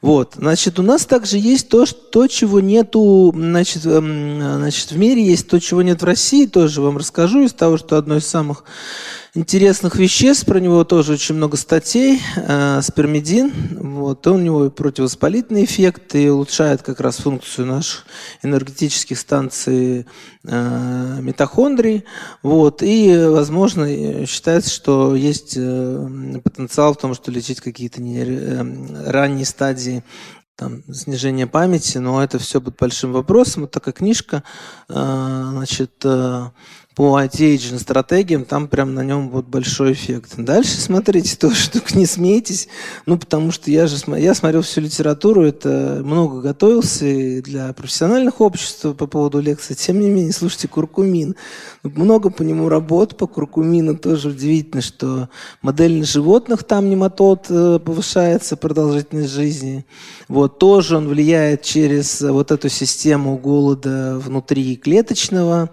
Вот, значит, у нас также есть то, что, то чего нету, значит, эм, значит, в мире есть то, чего нет в России, тоже вам расскажу из того, что одно из самых интересных веществ, про него тоже очень много статей, э, спермидин, вот, у него противовоспалительный эффект и улучшает как раз функцию наших энергетических станций э, митохондрий, вот, и, возможно, считается, что есть э, потенциал в том, что лечить какие-то не, э, ранние стадии там, снижение памяти, но это все будет большим вопросом. Вот такая книжка, э, значит, э, по anti стратегиям, там прям на нем вот большой эффект. Дальше смотрите тоже, только не смейтесь, ну, потому что я же я смотрел всю литературу, это много готовился для профессиональных обществ по поводу лекций. Тем не менее, слушайте, куркумин. Много по нему работ, по куркумину тоже удивительно, что модель на животных там нематод э, повышается, продолжительность жизни. Вот, тоже он влияет через вот эту систему голода внутри клеточного.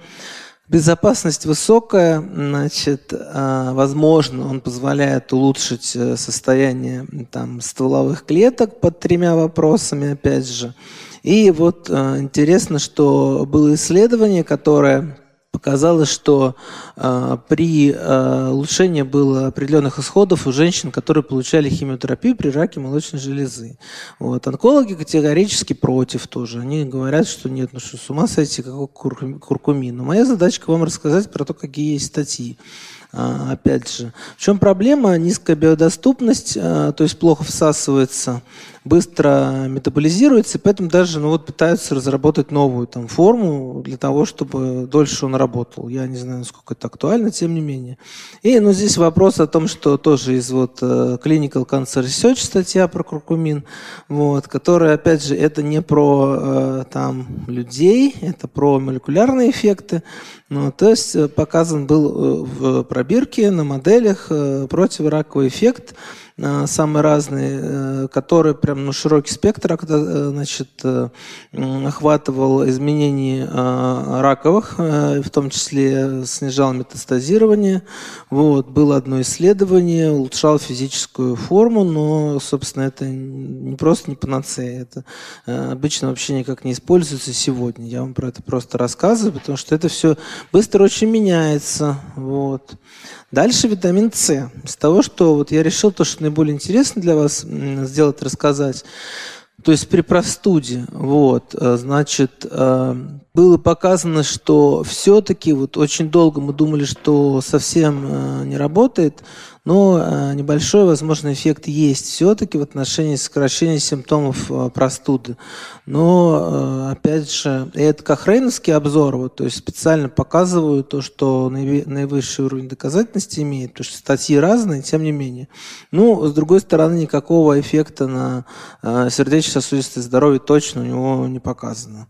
Безопасность высокая, значит, а, возможно, он позволяет улучшить э, состояние там, стволовых клеток под тремя вопросами, опять же. И вот э, интересно, что было исследование, которое показалось, что э, при э, улучшении было определенных исходов у женщин, которые получали химиотерапию при раке молочной железы. Вот. Онкологи категорически против тоже. Они говорят, что нет, ну что, с ума сойти, какой куркумин. Но моя задачка вам рассказать про то, какие есть статьи. А, опять же. В чем проблема? Низкая биодоступность, а, то есть плохо всасывается, быстро метаболизируется, поэтому даже ну, вот пытаются разработать новую там, форму для того, чтобы дольше он работал. Я не знаю, насколько это актуально, тем не менее. И ну, здесь вопрос о том, что тоже из вот э, Clinical Cancer Research статья про куркумин, вот, которая, опять же, это не про э, там, людей, это про молекулярные эффекты, ну, то есть э, показан был в пробирке на моделях противораковый эффект самые разные, э, которые прям ну, широкий спектр э, значит, охватывал изменения раковых, в том числе снижал метастазирование. Вот, было одно исследование, улучшал физическую форму, но, собственно, это не просто не панацея, это обычно вообще никак не используется сегодня. Я вам про это просто рассказываю, потому что это все быстро очень меняется. Вот. Дальше витамин С. С того, что вот я решил то, что наиболее интересно для вас сделать, рассказать. То есть при простуде, вот, э, значит, э, было показано, что все-таки вот очень долго мы думали, что совсем э, не работает, но э, небольшой, возможно, эффект есть все-таки в отношении сокращения симптомов э, простуды. Но, опять же, это кохрейновский обзор, вот, то есть специально показываю то, что наивысший уровень доказательности имеет, потому что статьи разные, тем не менее. Ну, с другой стороны, никакого эффекта на сердечно-сосудистое здоровье точно у него не показано.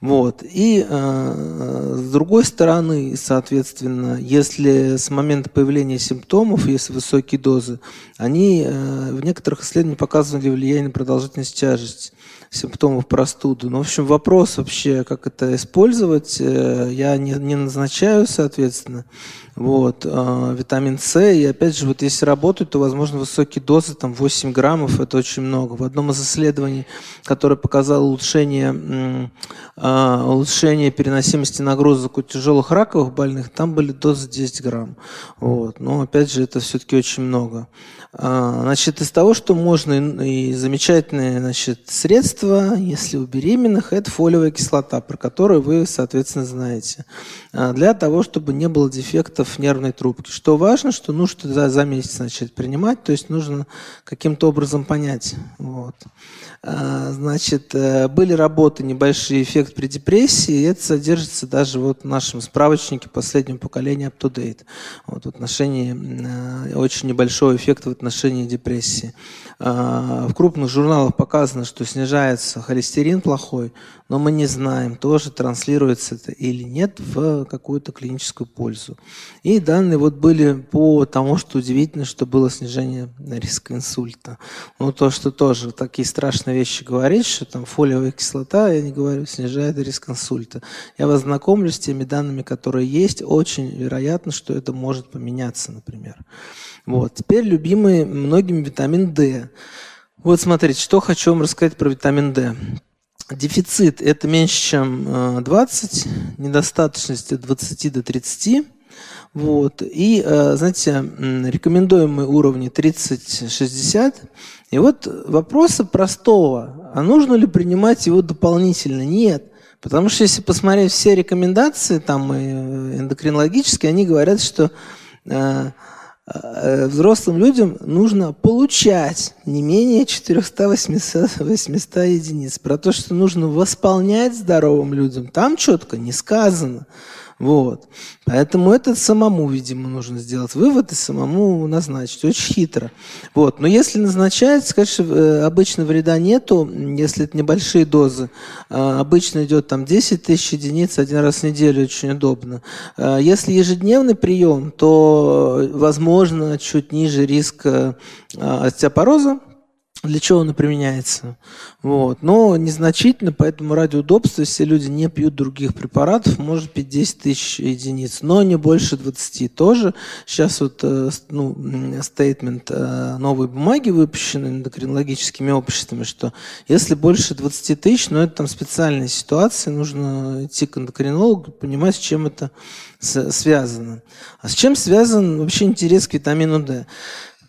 Вот. И э, с другой стороны, соответственно, если с момента появления симптомов, если высокие дозы, они э, в некоторых исследованиях показывали влияние на продолжительность тяжести симптомов простуды. Ну, в общем, вопрос вообще, как это использовать, э, я не, не назначаю, соответственно. Вот, э, витамин С, и опять же, вот если работать, то, возможно, высокие дозы, там 8 граммов, это очень много. В одном из исследований, которое показало улучшение, э, улучшение переносимости нагрузок у тяжелых раковых больных, там были дозы 10 грамм. Вот. Но, опять же, это все-таки очень много. А, значит, из того, что можно и замечательные значит, средства, если у беременных, это фолиевая кислота, про которую вы, соответственно, знаете. А, для того, чтобы не было дефектов нервной трубки. Что важно, что нужно за, за месяц начать принимать, то есть нужно каким-то образом понять. Вот. А, значит, э, были работы «Небольшой эффект при депрессии», и это содержится даже вот в нашем справочнике последнего поколения UpToDate. Вот в отношении э, очень небольшого эффекта в отношении депрессии. А, в крупных журналах показано, что снижается холестерин плохой, но мы не знаем, тоже транслируется это или нет в какую-то клиническую пользу. И данные вот были по тому, что удивительно, что было снижение риска инсульта. Ну, то, что тоже такие страшные вещи говорить, что там фолиевая кислота, я не говорю, снижает риск инсульта. Я вас знакомлю с теми данными, которые есть. Очень вероятно, что это может поменяться, например. Вот. Теперь любимый многими витамин D. Вот смотрите, что хочу вам рассказать про витамин D. Дефицит – это меньше, чем 20, э, недостаточность – от 20 до 30. Вот. И, э, знаете, рекомендуемые уровни 30-60. И вот вопроса простого. А нужно ли принимать его дополнительно? Нет. Потому что если посмотреть все рекомендации, там и э, эндокринологические, они говорят, что взрослым людям нужно получать не менее 400-800 единиц. Про то, что нужно восполнять здоровым людям, там четко не сказано. Вот. Поэтому это самому, видимо, нужно сделать вывод и самому назначить. Очень хитро. Вот. Но если назначается, конечно, э, обычно вреда нету, если это небольшие дозы. А, обычно идет там 10 тысяч единиц один раз в неделю, очень удобно. А, если ежедневный прием, то, возможно, чуть ниже риск остеопороза, для чего она применяется. Вот. Но незначительно, поэтому ради удобства, если люди не пьют других препаратов, может пить 10 тысяч единиц, но не больше 20 тоже. Сейчас вот э, ну, стейтмент э, новой бумаги выпущенной эндокринологическими обществами, что если больше 20 тысяч, но ну, это там специальная ситуация, нужно идти к эндокринологу, понимать, с чем это связано. А с чем связан вообще интерес к витамину D?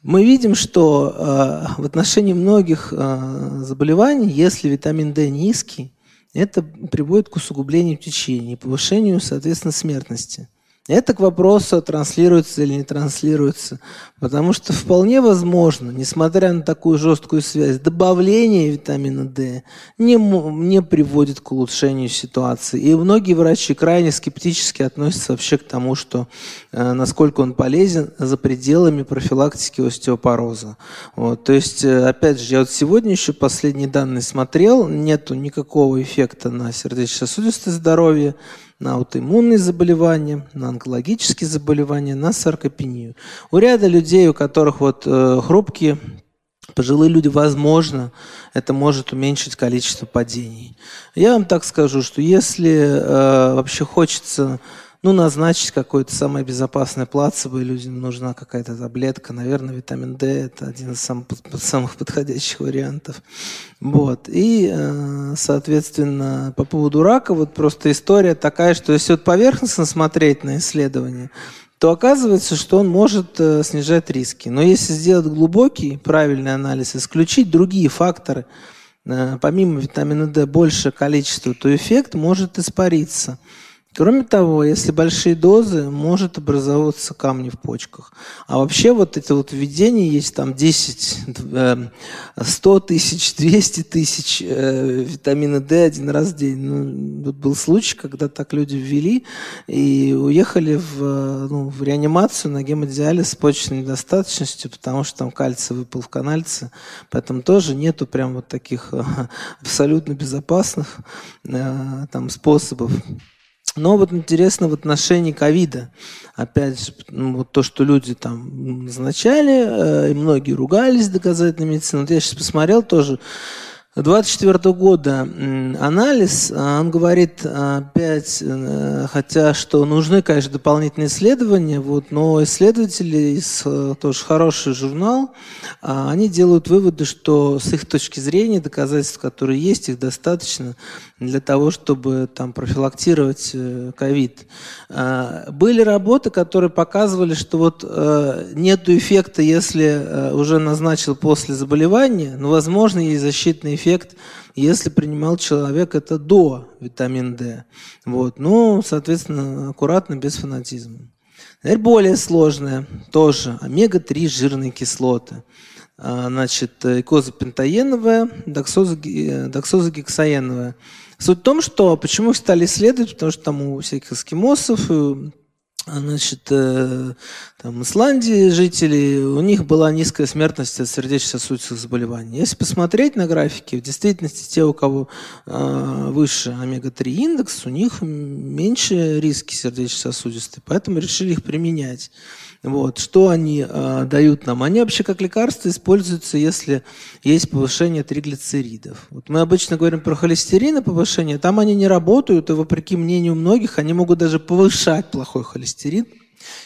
Мы видим, что э, в отношении многих э, заболеваний, если витамин D низкий, это приводит к усугублению течения повышению, соответственно, смертности. Это к вопросу, транслируется или не транслируется. Потому что вполне возможно, несмотря на такую жесткую связь, добавление витамина D не, не приводит к улучшению ситуации. И многие врачи крайне скептически относятся вообще к тому, что э, насколько он полезен за пределами профилактики остеопороза. Вот. То есть, э, опять же, я вот сегодня еще последние данные смотрел, нету никакого эффекта на сердечно-сосудистое здоровье, на аутоиммунные заболевания, на онкологические заболевания, на саркопению. У ряда людей, у которых вот э, хрупкие пожилые люди, возможно, это может уменьшить количество падений. Я вам так скажу, что если э, вообще хочется ну, назначить какое-то самое безопасное плацебо, и людям нужна какая-то таблетка. Наверное, витамин D – это один из самых, самых подходящих вариантов. Вот. И, э, соответственно, по поводу рака, вот просто история такая, что если вот поверхностно смотреть на исследование, то оказывается, что он может э, снижать риски. Но если сделать глубокий, правильный анализ, исключить другие факторы, э, помимо витамина D больше количества, то эффект может испариться. Кроме того, если большие дозы, может образовываться камни в почках. А вообще вот это вот введение есть там 10, 100 э, тысяч, 200 тысяч э, витамина D один раз в день. Ну, вот был случай, когда так люди ввели и уехали в, ну, в реанимацию на гемодиализ с почечной недостаточностью, потому что там кальций выпал в канальце. Поэтому тоже нету прям вот таких э, абсолютно безопасных там способов но вот интересно в отношении ковида. Опять же, ну, вот то, что люди там назначали, э, и многие ругались доказательной медициной. Вот я сейчас посмотрел тоже 24 года анализ, а, он говорит опять, э, хотя что нужны, конечно, дополнительные исследования, вот, но исследователи из э, тоже хороший журнал, а, они делают выводы, что с их точки зрения доказательств, которые есть, их достаточно для того, чтобы там профилактировать э, ковид. А, были работы, которые показывали, что вот нет эффекта, если уже назначил после заболевания, но возможно есть защитный эффект, если принимал человек это до витамин D. Вот. Ну, соответственно, аккуратно, без фанатизма. Теперь более сложное, тоже омега-3 жирные кислоты. А, значит, икозапентаеновая, доксозагексаеновая. Суть в том, что почему их стали исследовать, потому что там у всяких эскимосов, Значит, э, там, Исландии жители, у них была низкая смертность от сердечно-сосудистых заболеваний. Если посмотреть на графики, в действительности те, у кого э, выше омега-3 индекс, у них меньше риски сердечно-сосудистые, поэтому решили их применять. Вот. Что они э, дают нам? Они вообще как лекарства используются, если есть повышение триглицеридов. Вот мы обычно говорим про холестерин и повышение, там они не работают, и вопреки мнению многих, они могут даже повышать плохой холестерин,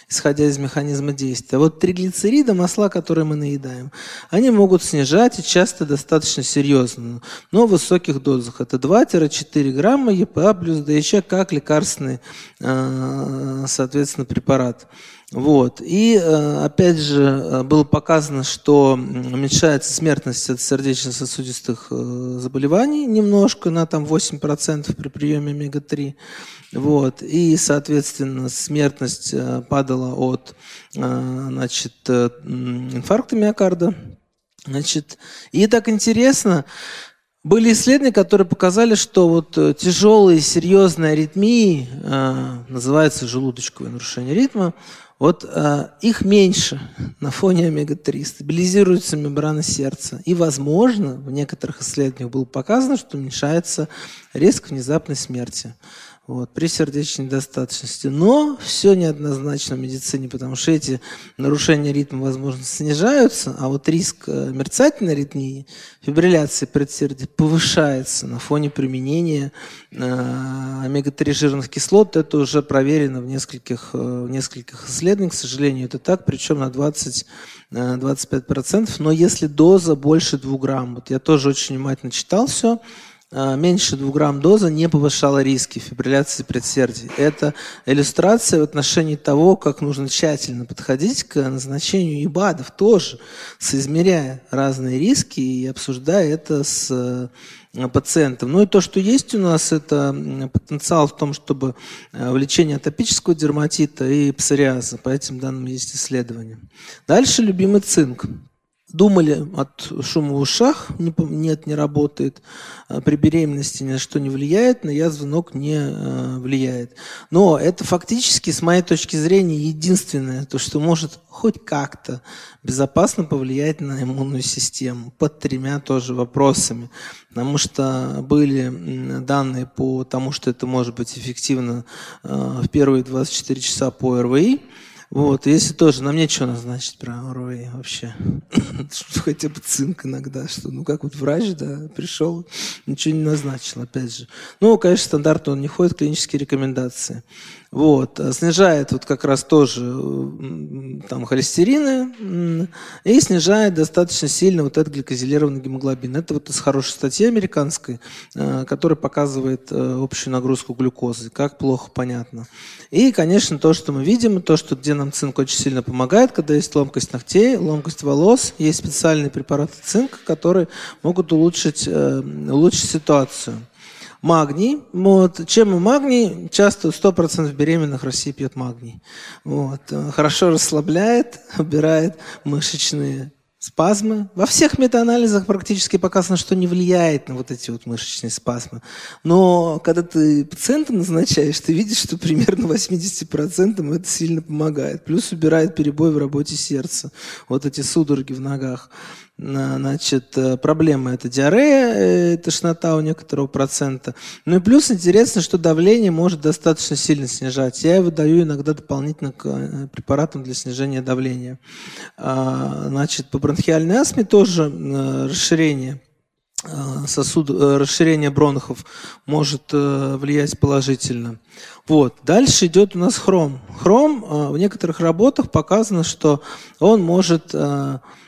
исходя из механизма действия. Вот триглицериды, масла, которые мы наедаем, они могут снижать и часто достаточно серьезно, но в высоких дозах. Это 2-4 грамма ЕПА плюс ДХ как лекарственный, э, соответственно, препарат. Вот. И э, опять же э, было показано, что уменьшается смертность от сердечно-сосудистых э, заболеваний немножко, на там 8% при приеме омега-3. Вот. И, соответственно, смертность падала от значит, инфаркта миокарда. Значит, и так интересно, Были исследования, которые показали, что вот тяжелые, серьезные аритмии, называется желудочковое нарушение ритма, вот э, их меньше на фоне омега-3, стабилизируется мембрана сердца. И, возможно, в некоторых исследованиях было показано, что уменьшается риск внезапной смерти вот, при сердечной недостаточности. Но все неоднозначно в медицине, потому что эти нарушения ритма, возможно, снижаются, а вот риск э, мерцательной аритмии, фибрилляции предсердия повышается на фоне применения э, омега-3 жирных кислот. Это уже проверено в нескольких, э, в нескольких исследованиях, к сожалению, это так, причем на 20 25%, но если доза больше 2 грамм, вот я тоже очень внимательно читал все, меньше 2 грамм доза не повышала риски фибрилляции предсердий. Это иллюстрация в отношении того, как нужно тщательно подходить к назначению ИБАДов тоже, соизмеряя разные риски и обсуждая это с э, пациентом. Ну и то, что есть у нас, это потенциал в том, чтобы э, в лечении атопического дерматита и псориаза. По этим данным есть исследования. Дальше любимый цинк. Думали от шума в ушах, нет, не работает. А при беременности ни на что не влияет, на язву ног не э, влияет. Но это фактически, с моей точки зрения, единственное, то, что может хоть как-то безопасно повлиять на иммунную систему. Под тремя тоже вопросами. Потому что были данные по тому, что это может быть эффективно э, в первые 24 часа по РВИ. Вот, если тоже, нам нечего назначить про ОРВИ вообще. Хотя бы цинк иногда, что, ну, как вот врач, да, пришел, ничего не назначил, опять же. Ну, конечно, стандартно он не ходит клинические рекомендации. Вот, а снижает вот как раз тоже там холестерины и снижает достаточно сильно вот этот гликозилированный гемоглобин. Это вот из хорошей статьи американской, э, которая показывает э, общую нагрузку глюкозы, как плохо понятно. И, конечно, то, что мы видим, то, что где нам цинк очень сильно помогает, когда есть ломкость ногтей, ломкость волос, есть специальные препараты цинка, которые могут улучшить, э, улучшить ситуацию. Магний. Вот. Чем и магний? Часто 100% беременных в России пьет магний. Вот. Хорошо расслабляет, убирает мышечные спазмы. Во всех метаанализах практически показано, что не влияет на вот эти вот мышечные спазмы. Но когда ты пациента назначаешь, ты видишь, что примерно 80% это сильно помогает. Плюс убирает перебой в работе сердца. Вот эти судороги в ногах. Значит, э, проблема это диарея, э, тошнота у некоторого процента. Ну и плюс интересно, что давление может достаточно сильно снижать. Я его даю иногда дополнительно к э, препаратам для снижения давления. А, значит, по бронхиальной астме тоже расширение сосуд, расширение бронхов может влиять положительно. Вот. Дальше идет у нас хром. Хром в некоторых работах показано, что он может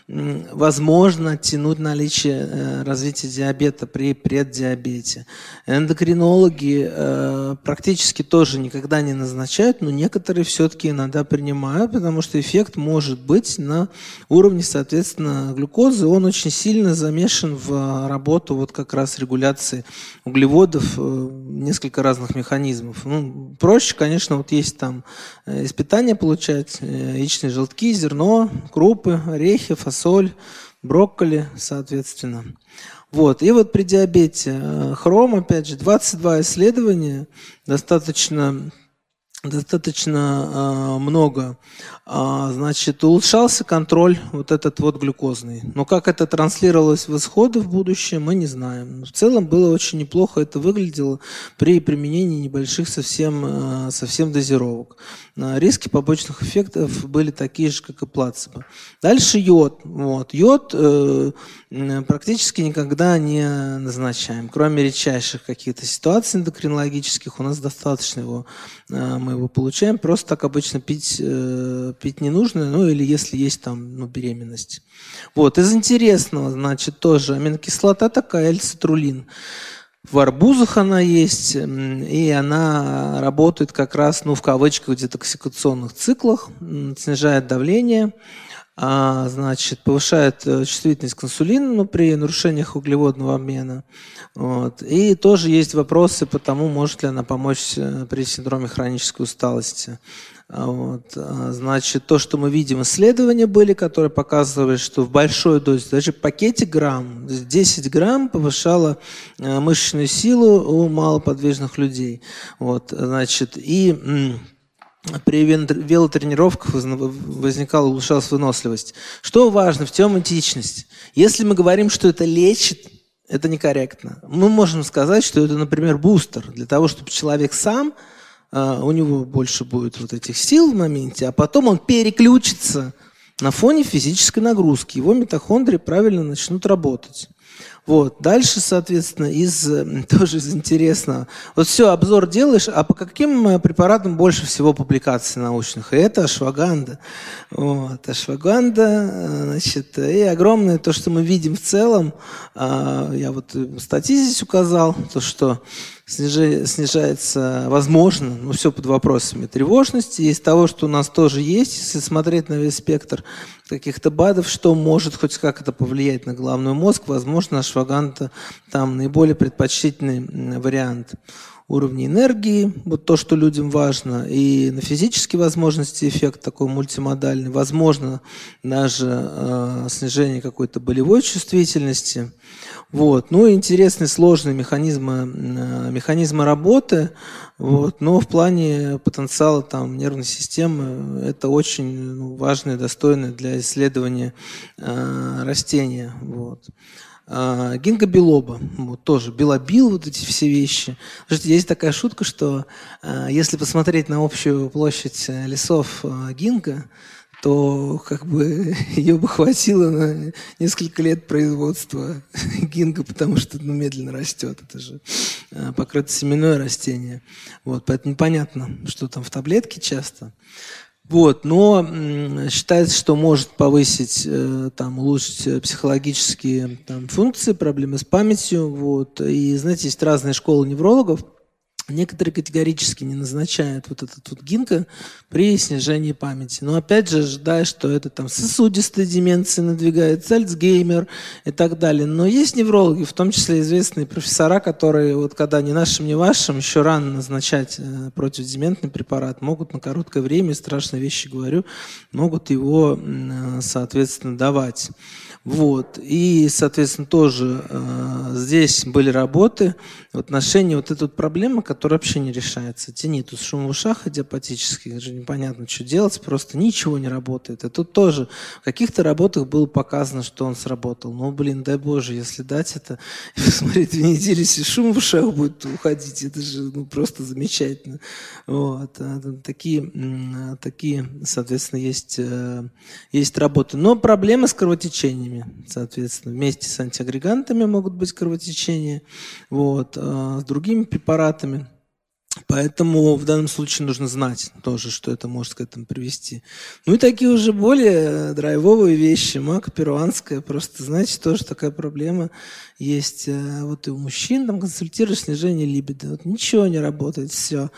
возможно тянуть наличие э, развития диабета при преддиабете. Эндокринологи э, практически тоже никогда не назначают, но некоторые все-таки иногда принимают, потому что эффект может быть на уровне, соответственно, глюкозы. Он очень сильно замешан в работу вот как раз регуляции углеводов, э, несколько разных механизмов. Ну, проще, конечно, вот есть там из получать яичные желтки, зерно, крупы, орехи, фасоль, соль, брокколи, соответственно. Вот. И вот при диабете э, хром, опять же, 22 исследования, достаточно достаточно э, много, э, значит, улучшался контроль вот этот вот глюкозный. Но как это транслировалось в исходы в будущем, мы не знаем. В целом было очень неплохо это выглядело при применении небольших совсем, э, совсем дозировок. Э, риски побочных эффектов были такие же, как и плацебо. Дальше йод. Вот. Йод э, практически никогда не назначаем. Кроме редчайших каких-то ситуаций эндокринологических, у нас достаточно его, э, мы его получаем. Просто так обычно пить, э, пить не нужно, ну или если есть там ну, беременность. Вот. Из интересного, значит, тоже аминокислота такая, эльцитрулин. В арбузах она есть, и она работает как раз, ну, в кавычках, в детоксикационных циклах, снижает давление, а, значит, повышает э, чувствительность к инсулину ну, при нарушениях углеводного обмена. Вот. И тоже есть вопросы по тому, может ли она помочь э, при синдроме хронической усталости. А вот. А, значит, то, что мы видим, исследования были, которые показывали, что в большой дозе, даже пакете грамм, 10 грамм повышало мышечную силу у малоподвижных людей. Вот, значит, и при велотренировках возникала, улучшалась выносливость. Что важно в теоретичность? Если мы говорим, что это лечит, это некорректно. Мы можем сказать, что это, например, бустер для того, чтобы человек сам, а, у него больше будет вот этих сил в моменте, а потом он переключится на фоне физической нагрузки. Его митохондрии правильно начнут работать. Вот. Дальше, соответственно, из, тоже из интересного. Вот все, обзор делаешь, а по каким э, препаратам больше всего публикаций научных? И это ашваганда. Вот. Ашваганда, э, значит, и огромное то, что мы видим в целом. А, я вот статьи здесь указал, то, что снижается, возможно, но все под вопросами тревожности. Из того, что у нас тоже есть, если смотреть на весь спектр каких-то БАДов, что может хоть как это повлиять на головной мозг, возможно, ашваганта там наиболее предпочтительный вариант уровня энергии, вот то, что людям важно, и на физические возможности эффект такой мультимодальный, возможно, даже э, снижение какой-то болевой чувствительности. Вот. Ну интересные сложные механизмы, э, механизмы работы, вот. но в плане потенциала там, нервной системы это очень ну, важное, достойное для исследования э, растения. Вот. А, гинго-билоба, вот тоже белобил, вот эти все вещи. Слушайте, есть такая шутка, что а, если посмотреть на общую площадь э, лесов а, гинго, то как бы ее бы хватило на несколько лет производства гинга, потому что ну, медленно растет. Это же покрыто семенное растение. Вот, поэтому непонятно, что там в таблетке часто. Вот, но считается, что может повысить, э, там, улучшить психологические там, функции, проблемы с памятью. Вот. И, знаете, есть разные школы неврологов, Некоторые категорически не назначают вот этот вот гинка при снижении памяти. Но опять же, ожидая, что это там сосудистая деменция надвигается, Альцгеймер и так далее. Но есть неврологи, в том числе известные профессора, которые вот когда ни нашим, ни вашим еще рано назначать э, противодементный препарат, могут на короткое время, страшные вещи говорю, могут его, э, соответственно, давать. Вот. И, соответственно, тоже э, здесь были работы в отношении вот этой вот проблемы, которая вообще не решается. Тинитус, шум в ушах идиопатический, даже непонятно, что делать, просто ничего не работает. И тут тоже в каких-то работах было показано, что он сработал. Ну, блин, дай Боже, если дать это, и посмотреть две недели, если шум в ушах будет уходить, это же ну, просто замечательно. Вот. А, такие, такие, соответственно, есть, э, есть работы. Но проблемы с кровотечениями кровотечениями. Соответственно, вместе с антиагрегантами могут быть кровотечения, вот, а с другими препаратами. Поэтому в данном случае нужно знать тоже, что это может к этому привести. Ну и такие уже более драйвовые вещи. Мака перуанская, просто, знаете, тоже такая проблема есть э, вот и у мужчин, там консультируешь снижение либидо. Вот ничего не работает, все.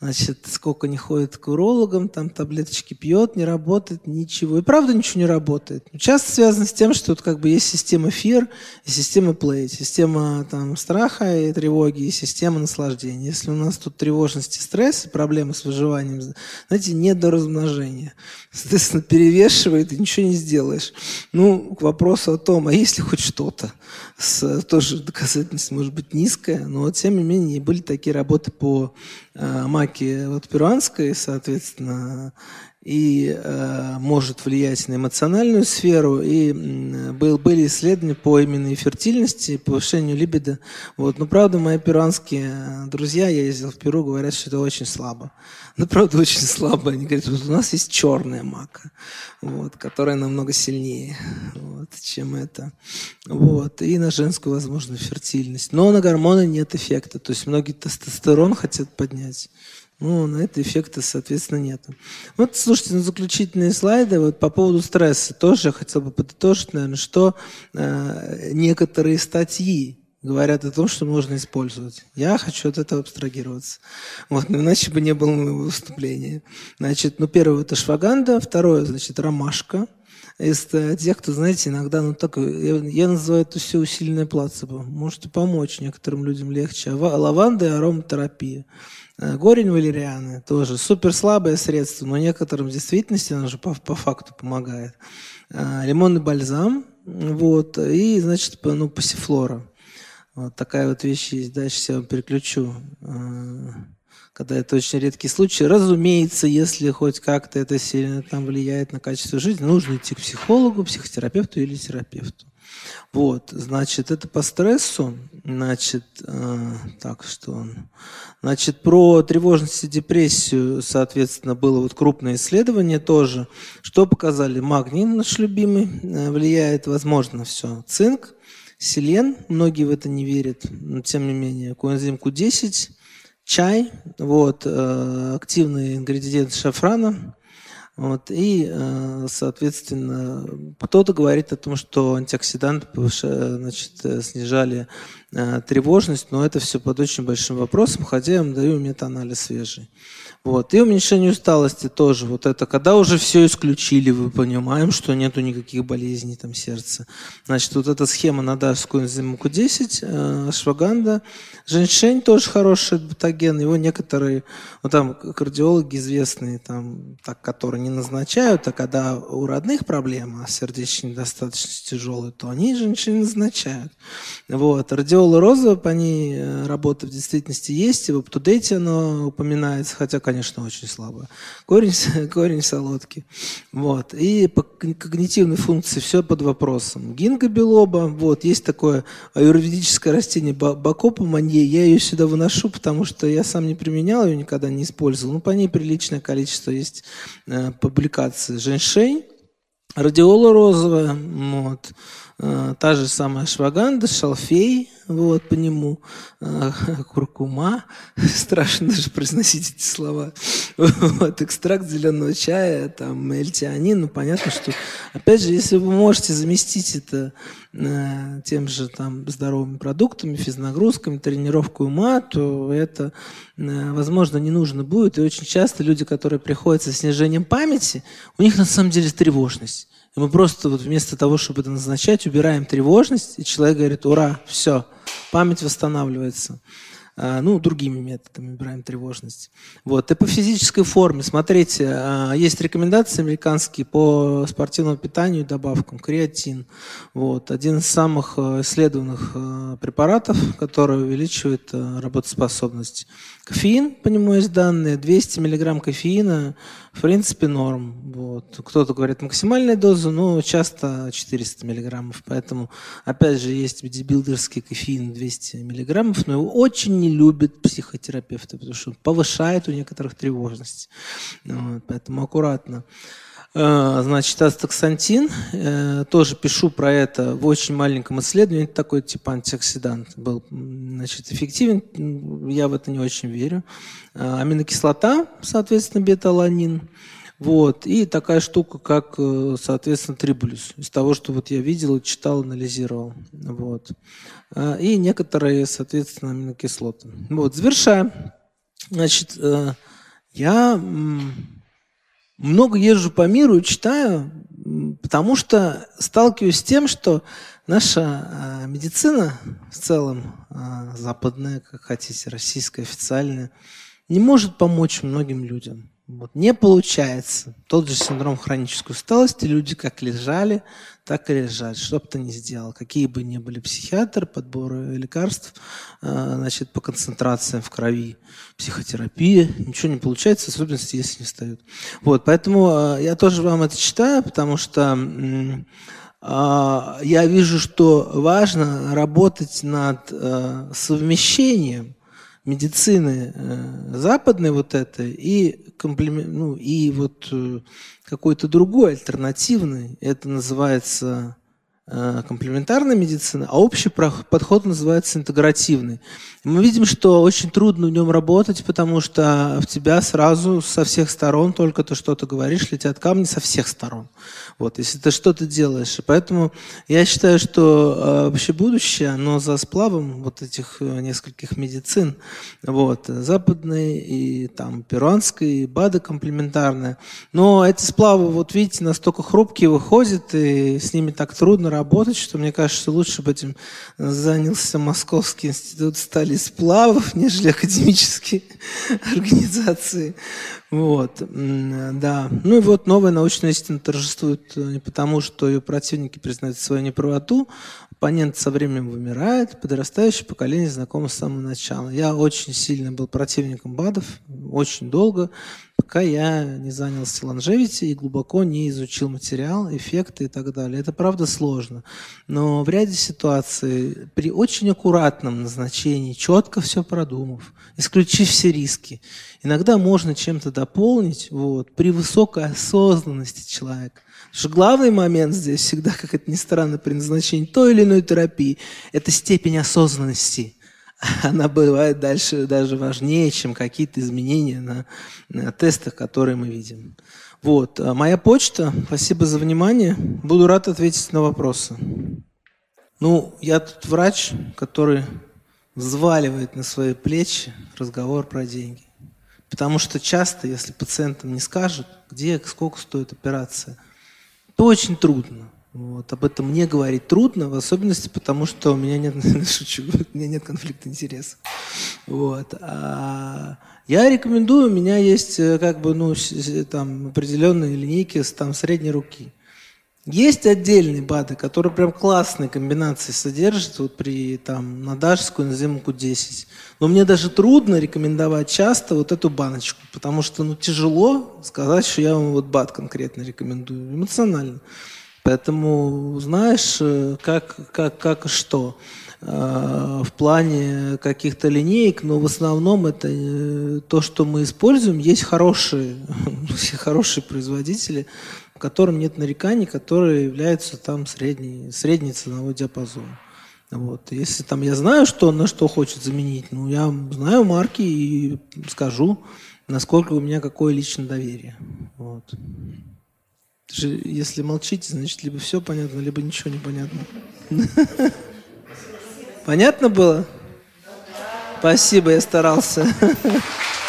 Значит, сколько не ходит к урологам, там таблеточки пьет, не работает, ничего. И правда ничего не работает. Часто связано с тем, что вот как бы есть система fear и система play. Система там страха и тревоги и система наслаждения. Если у нас тут тревожность и стресс, и проблемы с выживанием, знаете, нет до размножения. Соответственно, перевешивает, и ничего не сделаешь. Ну, к вопросу о том, а если хоть что-то с тоже доказательность может быть низкая, но тем не менее были такие работы по э, маке вот, перуанской, соответственно, и э, может влиять на эмоциональную сферу. И э, был, были исследования по именно фертильности, повышению либидо. Вот. Но правда, мои перуанские друзья, я ездил в Перу, говорят, что это очень слабо. Ну, правда, очень слабо. Они говорят, вот у нас есть черная мака, вот, которая намного сильнее, вот, чем это. Вот. И на женскую, возможно, фертильность. Но на гормоны нет эффекта. То есть многие тестостерон хотят поднять. Ну, на это эффекта, соответственно, нет. Вот, слушайте, на заключительные слайды вот по поводу стресса тоже я хотел бы подытожить, наверное, что э, некоторые статьи говорят о том, что можно использовать. Я хочу от этого абстрагироваться. Вот, но иначе бы не было моего выступления. Значит, ну, первое – это шваганда, второе – значит, ромашка, из тех, кто, знаете, иногда, ну, так, я, я называю это все усиленное плацебо. Может помочь некоторым людям легче. А лаванда и ароматерапия. Э, Горень валерианы тоже супер слабое средство, но некоторым в действительности оно же по, по факту помогает. Э, лимонный бальзам, вот, и, значит, ну, пассифлора. Вот такая вот вещь есть. Дальше я вам переключу э, когда это очень редкий случай. Разумеется, если хоть как-то это сильно там влияет на качество жизни, нужно идти к психологу, психотерапевту или терапевту. Вот, значит, это по стрессу, значит, э, так что значит, про тревожность и депрессию, соответственно, было вот крупное исследование тоже, что показали, магний наш любимый э, влияет, возможно, все, цинк, селен, многие в это не верят, но тем не менее, коэнзим Q10, чай, вот, э, активный ингредиент шафрана, вот, и, э, соответственно, кто-то говорит о том, что антиоксиданты значит, снижали э, тревожность, но это все под очень большим вопросом, хотя я вам даю метаанализ свежий. Вот. И уменьшение усталости тоже. Вот это, когда уже все исключили, вы понимаем, что нету никаких болезней там сердца. Значит, вот эта схема на дашскую энзиму Q10, э, ашваганда. Женьшень тоже хороший патоген. Его некоторые, вот там кардиологи известные, там, так, которые не назначают, а когда у родных проблема сердечной недостаточность тяжелая, то они женьшень назначают. Вот. Радиола розовая, по ней э, работа в действительности есть, и в оно упоминается, хотя, конечно, конечно, очень слабо. Корень, корень солодки. Вот. И по когнитивной функции все под вопросом. Гинга белоба, вот, есть такое аюрведическое растение бакопа манье. Я ее сюда выношу, потому что я сам не применял ее, никогда не использовал. Ну, по ней приличное количество есть э, публикаций. Женьшень, радиола розовая, вот. Э, та же самая шваганда, шалфей, вот, по нему, э, куркума, страшно даже произносить эти слова, вот, экстракт зеленого чая, там, эльтианин, ну, понятно, что, опять же, если вы можете заместить это э, тем же там здоровыми продуктами, физнагрузками, тренировкой ума, то это, возможно, не нужно будет. И очень часто люди, которые приходят со снижением памяти, у них на самом деле тревожность. И мы просто вот вместо того, чтобы это назначать, убираем тревожность, и человек говорит, ура, все, память восстанавливается. А, ну, другими методами убираем тревожность. Вот. И по физической форме, смотрите, а, есть рекомендации американские по спортивному питанию и добавкам, креатин. Вот. Один из самых э, исследованных э, препаратов, который увеличивает э, работоспособность. Кофеин, по нему есть данные, 200 мг кофеина, в принципе, норм. Вот. Кто-то говорит максимальная доза, но часто 400 мг. Поэтому, опять же, есть бодибилдерский кофеин 200 мг, но его очень не любят психотерапевты, потому что он повышает у некоторых тревожность. Вот. Поэтому аккуратно. Э, значит, астаксантин, э, тоже пишу про это в очень маленьком исследовании, такой типа антиоксидант был значит, эффективен, я в это не очень верю. Э, аминокислота, соответственно, бета-аланин. Вот. И такая штука, как, соответственно, трибулюс. Из того, что вот я видел, читал, анализировал. Вот. И некоторые, соответственно, аминокислоты. Вот. Завершаем. Значит, я много езжу по миру и читаю, потому что сталкиваюсь с тем, что наша а, медицина в целом, а, западная, как хотите, российская, официальная, не может помочь многим людям. Вот. Не получается. Тот же синдром хронической усталости, люди как лежали, так и лежат. Что бы ты ни сделал, какие бы ни были психиатры, подборы лекарств, э, значит, по концентрациям в крови, психотерапия, ничего не получается, особенно если не встают. Вот, поэтому э, я тоже вам это читаю, потому что э, я вижу, что важно работать над совмещением медицины западной вот этой и, комплимент, ну, и вот э, какой-то другой, альтернативный. Это называется Э, комплементарная медицина, а общий подход называется интегративный. Мы видим, что очень трудно в нем работать, потому что в тебя сразу со всех сторон, только ты что-то говоришь, летят камни со всех сторон. Вот, если ты что-то делаешь. И поэтому я считаю, что э, вообще будущее, оно за сплавом вот этих э, нескольких медицин, вот, западной и там перуанской, и БАДы комплементарная. Но эти сплавы, вот видите, настолько хрупкие выходят, и с ними так трудно работать, что мне кажется, лучше бы этим занялся Московский институт стали сплавов, нежели академические организации. Вот, да. Ну и вот новая научная истина торжествует не потому, что ее противники признают свою неправоту, оппонент со временем вымирает, подрастающее поколение знакомо с самого начала. Я очень сильно был противником БАДов, очень долго, пока я не занялся лонжевити и глубоко не изучил материал, эффекты и так далее. Это правда сложно. Но в ряде ситуаций при очень аккуратном назначении, четко все продумав, исключив все риски, иногда можно чем-то дополнить вот, при высокой осознанности человека. Потому что главный момент здесь всегда, как это ни странно, при назначении той или иной терапии, это степень осознанности – она бывает дальше даже важнее, чем какие-то изменения на, на тестах, которые мы видим. Вот. А моя почта. Спасибо за внимание. Буду рад ответить на вопросы. Ну, я тут врач, который взваливает на свои плечи разговор про деньги. Потому что часто, если пациентам не скажут, где, сколько стоит операция, то очень трудно. Вот. Об этом мне говорить трудно, в особенности потому, что у меня нет, шучу, у меня нет конфликта интересов. Вот. А я рекомендую, у меня есть э, как бы, ну, там, определенные линейки с там, средней руки. Есть отдельные БАДы, которые прям классные комбинации содержат, вот при там надажскую наземку 10. Но мне даже трудно рекомендовать часто вот эту баночку, потому что ну, тяжело сказать, что я вам вот БАД конкретно рекомендую, эмоционально. Поэтому знаешь, э, как, как, как что э, в плане каких-то линеек, но в основном это э, то, что мы используем. Есть хорошие, хорошие производители, которым нет нареканий, которые являются там средней, средней ценовой диапазон. Вот. Если там я знаю, что на что хочет заменить, ну я знаю марки и скажу, насколько у меня какое личное доверие. Вот. Если молчите, значит, либо все понятно, либо ничего не понятно. Понятно было? Спасибо, я старался.